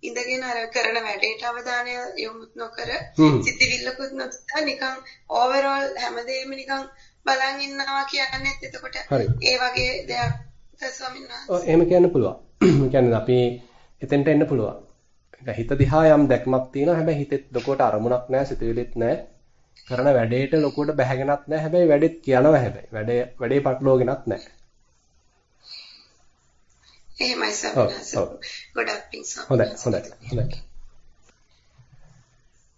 ඉඳගෙන අර කරන වැඩේට අවධානය යොමු නොකර සිතිවිල්ලකුත් නොතක නිකන් ඕවරෝල් හැමදේම නිකන් බලන් ඉන්නවා කියන්නේ එතකොට ඒ වගේ දෙයක් ස්වාමීන් වහන්සේ. එහෙම කියන්න පුළුවන්. කියන්නේ අපි එතෙන්ට එන්න පුළුවන්. හිත දිහා යම් දැක්මක් තියෙනවා. හැබැයි හිතෙත් ලොකුවට අරමුණක් නැහැ, සිතුවිලිත් නැහැ. කරන වැඩේට ලොකුවට බැහැගෙනත් නැහැ. හැබැයි වැඩෙත් කියනවා හැබැයි. වැඩේ වැඩේ පටලවගෙනත් නැහැ. එහෙමයි සම්මාස. ගොඩක් පිං හොඳයි හොඳයි හොඳයි.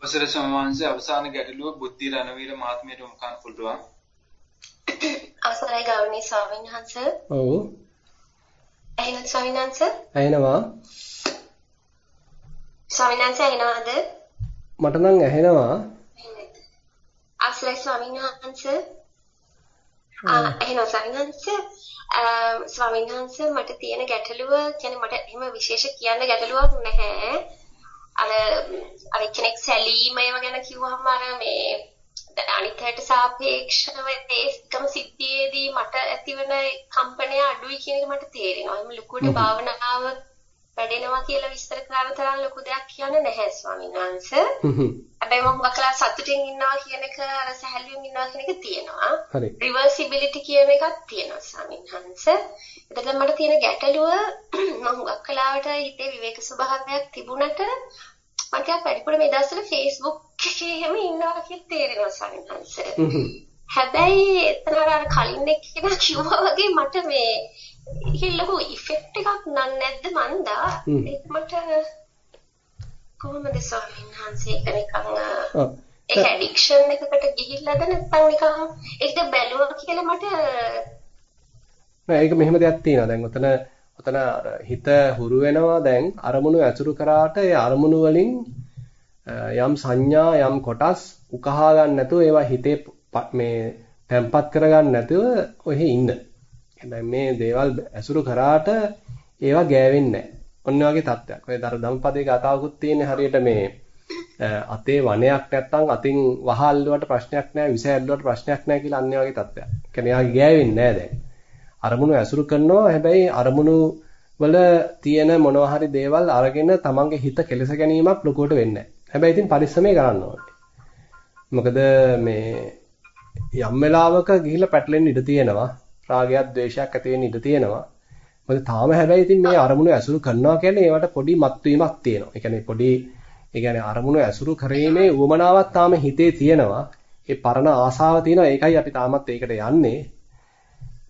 අවසර සමාංශ අවසාන ගැටලුව බුද්ධි රණවීර මහත්මියට උම් කරන්න පුළුවන්. අවසරයි ගෞරවනීය ස්වාමීන් වහන්සේ. ඔව්. ඇහෙනවද ස්වාමීන් වහන්සේ? ඇහෙනවා. ස්වාමීන් වහන්සේ ඇහෙනවද? මට නම් ඇහෙනවා. අවසරයි ස්වාමීන් වහන්සේ. ආ ඇහෙනවා ස්වාමීන් වහන්සේ. මට තියෙන ගැටලුව කියන්නේ මට එහෙම විශේෂ කියන්න ගැටලුවක් නැහැ. අර අර කෙනෙක් සැලීම ඒව ගැන කිව්වහම අර මේ අනිත්යට සාපේක්ෂව ඒකම සිද්ධියේදී මට ඇතිවන කම්පනය අඩුයි කියන එක මට තේරෙනවා. එහෙනම් ලොකුට භාවනාව වැඩෙනවා කියලා විස්තර කරන්න තරම් ලොකු දෙයක් කියන්නේ නැහැ ස්වාමීන් වහන්සේ. හැබැයි මම බකලා සතුටින් ඉන්නවා කියන එක අර සැහැල්ලුවෙන් ඉන්නවා කියන එක තියෙනවා. හරි. රිවර්සිබිලිටි කියන එකක් තියෙනවා ස්වාමීන් වහන්සේ. එතකොට මට තියෙන ගැටලුව මම බකලාවට හිතේ විවේක ස්වභාවයක් තිබුණට මට ටිකක් වැඩිපුර මේ දවස්වල Facebook එකේ එහෙම ඉන්නවා කියලා තේරෙනවා ස්වාමීන් වහන්සේ. හැබැයි එතන අර කලින් එක්කෙනා කිව්වා වගේ මට මේ ඒකේ ලොකු ඉෆෙක්ට් එකක් නන් නැද්ද මන්දා? ඒක මට කොහොමද ස්වාමීන් වහන්සේ ඒක නිකන් ඒක ඇඩික්ෂන් එකකට ගිහිල්ලාද නැත්නම් නිකන් ඒක බැලුවා කියලා මට නෑ ඒක මෙහෙම දෙයක් තියෙනවා. දැන් උතන ඔතන හිත හුරු වෙනවා. දැන් අරමුණු ඇසුරු කරාට ඒ අරමුණු වලින් යම් සංඥා යම් කොටස් උකහා ගන්න නැතුව ඒවා හිතේ මේ තැම්පත් කරගන්න නැතුව ඔහෙ ඉන්න. දැන් මේ දේවල් ඇසුරු කරාට ඒවා ගෑවෙන්නේ නැහැ. ඔන්න වගේ තත්ත්වයක්. ඔය දර ධම්පදේ ගාතාවකුත් තියෙන්නේ හරියට මේ අතේ වණයක් නැත්තම් අතින් වහල්ලුවට ප්‍රශ්නයක් නැහැ, විස ඇල්ලුවට ප්‍රශ්නයක් නැහැ කියලා අන්නේ වගේ තත්ත්වයක්. ඒ කියන්නේ එයාගේ ගෑවෙන්නේ නැහැ දැන්. අරමුණු ඇසුරු කරනවා හැබැයි අරමුණු වල තියෙන මොනවා හරි දේවල් අරගෙන තමන්ගේ හිත කෙලස ගැනීමක් ලොකුවට වෙන්නේ නැහැ. හැබැයි ඉතින් පරිස්සමේ කරන්න ඕනේ. මොකද මේ යම් වෙලාවක ගිහිල්ලා පැටලෙන්න ඉඩ තියෙනවා. රාගයක්, ද්වේෂයක් ඇති වෙන්න ඉඩ තියෙනවා. මොකද තාම හැබැයි ඉතින් මේ අරමුණු ඇසුරු කරනවා කියන්නේ ඒවට පොඩි මත්වීමක් තියෙනවා. ඒ කියන්නේ පොඩි ඒ කියන්නේ අරමුණු ඇසුරු කිරීමේ උවමනාවක් තාම හිතේ තියෙනවා. ඒ පරණ ආසාව තියෙනවා. ඒකයි අපි තාමත් ඒකට යන්නේ.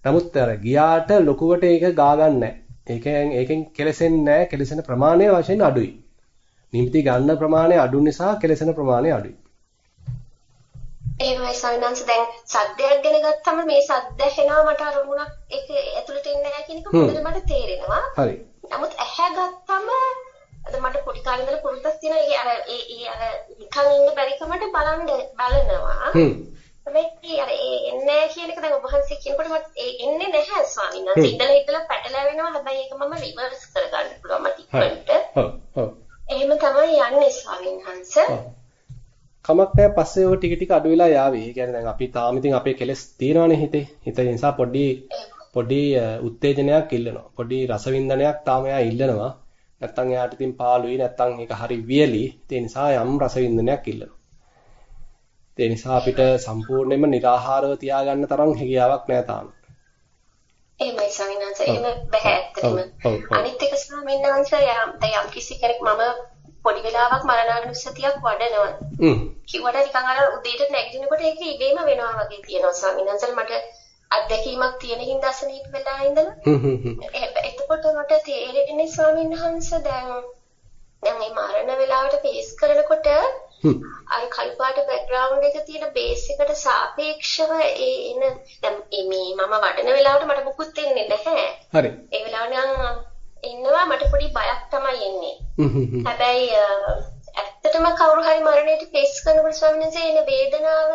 නමුත් අර ගියාට ලොකුවට ඒක ගා ගන්නෑ. ඒකෙන් ඒකෙන් කෙලසෙන්නේ නැහැ. කෙලසෙන ප්‍රමාණය වශයෙන් අඩුයි. නිමිති ගන්න ප්‍රමාණය අඩු නිසා කෙලසෙන ප්‍රමාණය අඩුයි. එහෙමයි සවිනාංශ දැන් සද්දයක් ගැන ගත්තම මේ සද්ද ඇහෙනවා මට අරමුණක් ඒක ඇතුළට එන්නේ නැහැ කියන එක හොඳට මට තේරෙනවා. හරි. නමුත් ඇහැ ගත්තම අද මට පොඩි කාලේ ඉඳලා පුරුද්දක් තියෙනවා ඒ අර ඒ ඒ අර නිකන් ඉන්න බැරි කමට බලන්න බලනවා. හ්ම්. හැබැයි අර ඒ එන්නේ කියන එක දැන් ඔබ වහන්සේ කියනකොට මට ඒ එන්නේ නැහැ ස්වාමීන් වහන්සේ. ඉඳලා ඉඳලා පැටලෙනවා. හැබැයි ඒක මම රිවර්ස් කරගන්න පුළුවන් මට ඉක්මනට. ඔව් ඔව්. එහෙම තමයි යන්නේ ස්වාමීන් වහන්සේ. කමක් නැහැ පස්සේ ඔය ටික ටික අඩු වෙලා යාවි. ඒ කියන්නේ දැන් අපි තාම ඉතින් අපේ කෙලස් තියෙනවනේ හිතේ. හිත නිසා පොඩි පොඩි උත්තේජනයක් ඉල්ලනවා. පොඩි රසවින්දනයක් තාම එයා ඉල්ලනවා. නැත්තම් එයාට ඉතින් පාළුයි නැත්තම් ඒක හරි වියලි. ඒ නිසා යම් රසවින්දනයක් ඉල්ලනවා. ඒ නිසා අපිට සම්පූර්ණයෙන්ම निराහාරව තියාගන්න තරම් හැකියාවක් නැහැ තාම. එහෙමයි ස්වාමීන් වහන්සේ. එහෙම බෑ ඇත්තටම. අනිත් එක ස්වාමීන් වහන්සේ යම් කිසි කෙනෙක් මම පොඩි වෙලාවක් මරණානුස්සතියක් වඩනවා. හ්ම්. කිව්වට නිකන් අර උදේට නැගිටිනකොට ඒක ඉබේම වෙනවා වගේ තියෙනවා ස්වාමීන් වහන්සේ. මට අත්දැකීමක් තියෙන හින්දා අසනීප වෙලා ඉඳලා. හ්ම් හ්ම්. එතකොට මට තේරෙන්නේ ස්වාමීන් වහන්සේ දැන් දැන් මේ මරණ වෙලාවට ෆේස් කරනකොට අර කල්පාට බෑග්ග්‍රවුන්ඩ් එක තියෙන බේස් එකට සාපේක්ෂව ඒ එන දැන් මේ මම වඩන වෙලාවට මට මුකුත් වෙන්නේ නැහැ. හරි. ඒ වෙලාවට නම් ඉන්නවා මට පොඩි බයක් තමයි එන්නේ. හැබැයි ඇත්තටම කවුරු හරි මරණයට ෆේස් කරනකොට ස්වාමීන් එන වේදනාව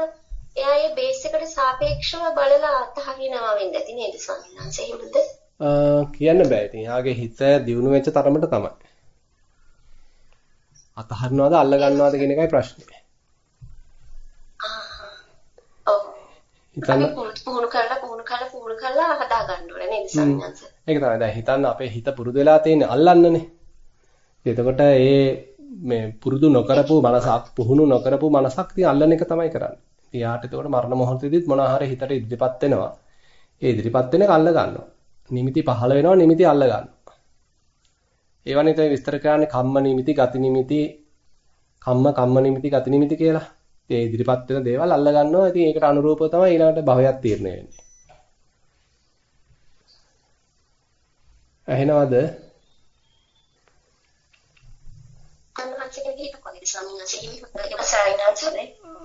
එයා ඒ බේස් එකට සාපේක්ෂව බලලා අතහරිනවා වෙන්න ඇති නේද ස්වාමීන් වහන්සේ එහෙමද? කියන්න බෑ. ඉතින් එයාගේ හිත දියුණු වෙච්ච තරමට තමයි. අතහරිනවද අල්ල ගන්නවද කියන එකයි ප්‍රශ්නේ. හිතන්න පුහුණු කරලා පුහුණු කරලා පුහුණු කරලා හදා ගන්න ඕනේ නේද සමිනන්ස. ඒක තමයි. දැන් හිතන්න අපේ හිත පුරුදු වෙලා තියෙන්නේ අල්ලන්නනේ. එතකොට ඒ මේ පුරුදු නොකරපු මනසක් පුහුණු නොකරපු මනසක් තිය අල්ලන එක තමයි කරන්නේ. එයාට එතකොට මරණ මොහොතේදීත් මොනවා හරි හිතට ඉදිරිපත් වෙනවා. ඒ ඉදිරිපත් වෙන එක අල්ල ගන්නවා. නිමිති පහළ වෙනවා නිමිති අල්ල ගන්නවා. ඒවනේ තමයි විස්තර කරන්නේ කම්ම නිමිති, ගති නිමිති, කම්ම කම්ම නිමිති, ගති නිමිති කියලා. ඒ ඉදිරිපත් වෙන දේවල් අල්ල ගන්නවා. ඉතින් ඒකට අනුරූපව තමයි ඊළඟට භවයක් තීරණය වෙන්නේ. ඇහෙනවද?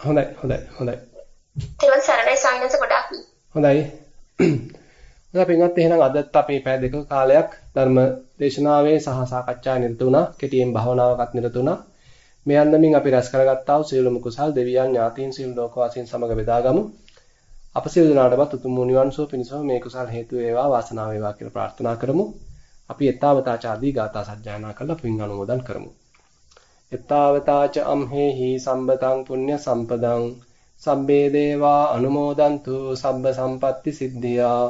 හොඳයි හොඳයි හොඳයි. තෙවන් සරණයි සාමිනස ගොඩාක්. හොඳයි. හොඳයි පින්වත් එහෙනම් අදත් අපි පැය දෙක කාලයක් ධර්ම දේශනාවේ සහ සාකච්ඡාවේ නිරත වුණා. කෙටියෙන් භාවනාවකත් නිරත වුණා. මේ අන්දමින් අපි රැස් කරගත්තා වූ සියලුම කුසල් දෙවියන් ඥාතීන් සියලු ලෝකවාසීන් සමග බෙදාගමු. අප සියලු දෙනාටවත් උතුම් නිවන් සුව පිණිසම මේ කුසල් හේතු වේවා වාසනාව වේවා කියලා ප්‍රාර්ථනා කරමු. අපි ඊතාවතාචාදී ගාථා සජ්ජායනා කරලා පින් අනුමෝදන් කරමු. එත්තාවතාච අම්හෙහි සම්බතං පුඤ්ඤ සම්පදං. සබ්බේ දේවා අනුමෝදන්තු සබ්බ සම්පatti සිද්ධියා.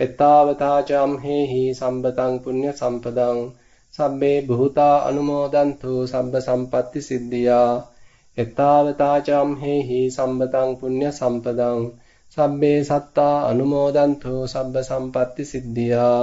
එත්තාවතාච අම්හෙහි සම්බතං පුඤ්ඤ සම්පදං. සබ්බේ භූතා අනුමෝදන්තු සබ්බ සම්පatti සිද්ධියා. එත්තාවතාචම් හේහි සම්බතං පුඤ්ඤ සම්පදං. සබ්බේ සත්තා අනුමෝදන්තු සබ්බ සම්පatti සිද්ධියා.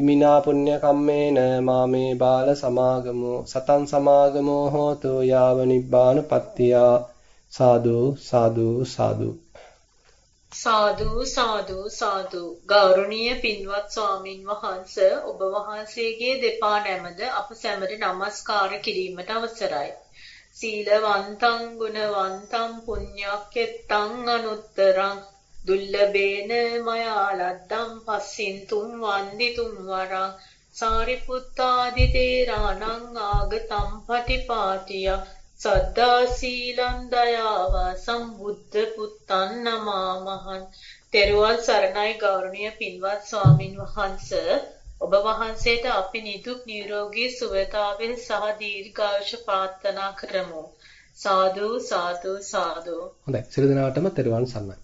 ඉමිනා පුඤ්ඤ කම්මේන මාමේ බාල සමාගමෝ සතං සමාගමෝ හෝතු යාව නිබ්බාන පත්තියා සාදු සාදු සාදු. සාදු සාදු සාදු. ගෞරවනීය පින්වත් ස්වාමින් වහන්ස ඔබ වහන්සේගේ දෙපා නැමද අප සැමට নমස්කාර කිරීමට අවසරයි. සීලවන්තං ගුණවන්තං පුඤ්ඤක්කෙත්තං අනුත්තරං. දුල්ලබේන මයාලද්දම් පස්සින්තුම් වන්දිතුම් වරං සාරිපුත්තාදි තේරාණං ආගතම් පටිපාටිය සද්දා සීලං දයාව සම්බුද්ධ පුත්තන් නමාමහන් තෙරුවන් සරණයි ගෞරවනීය පින්වත් ස්වාමින් වහන්සේ ඔබ වහන්සේට අපි නිදුක් නිරෝගී සුවතාවය සහ දීර්ඝායුෂ ප්‍රාර්ථනා කරමු. සාදු සාදු සාදු. හොඳයි. සියලු දෙනාටම තෙරුවන් සරණයි.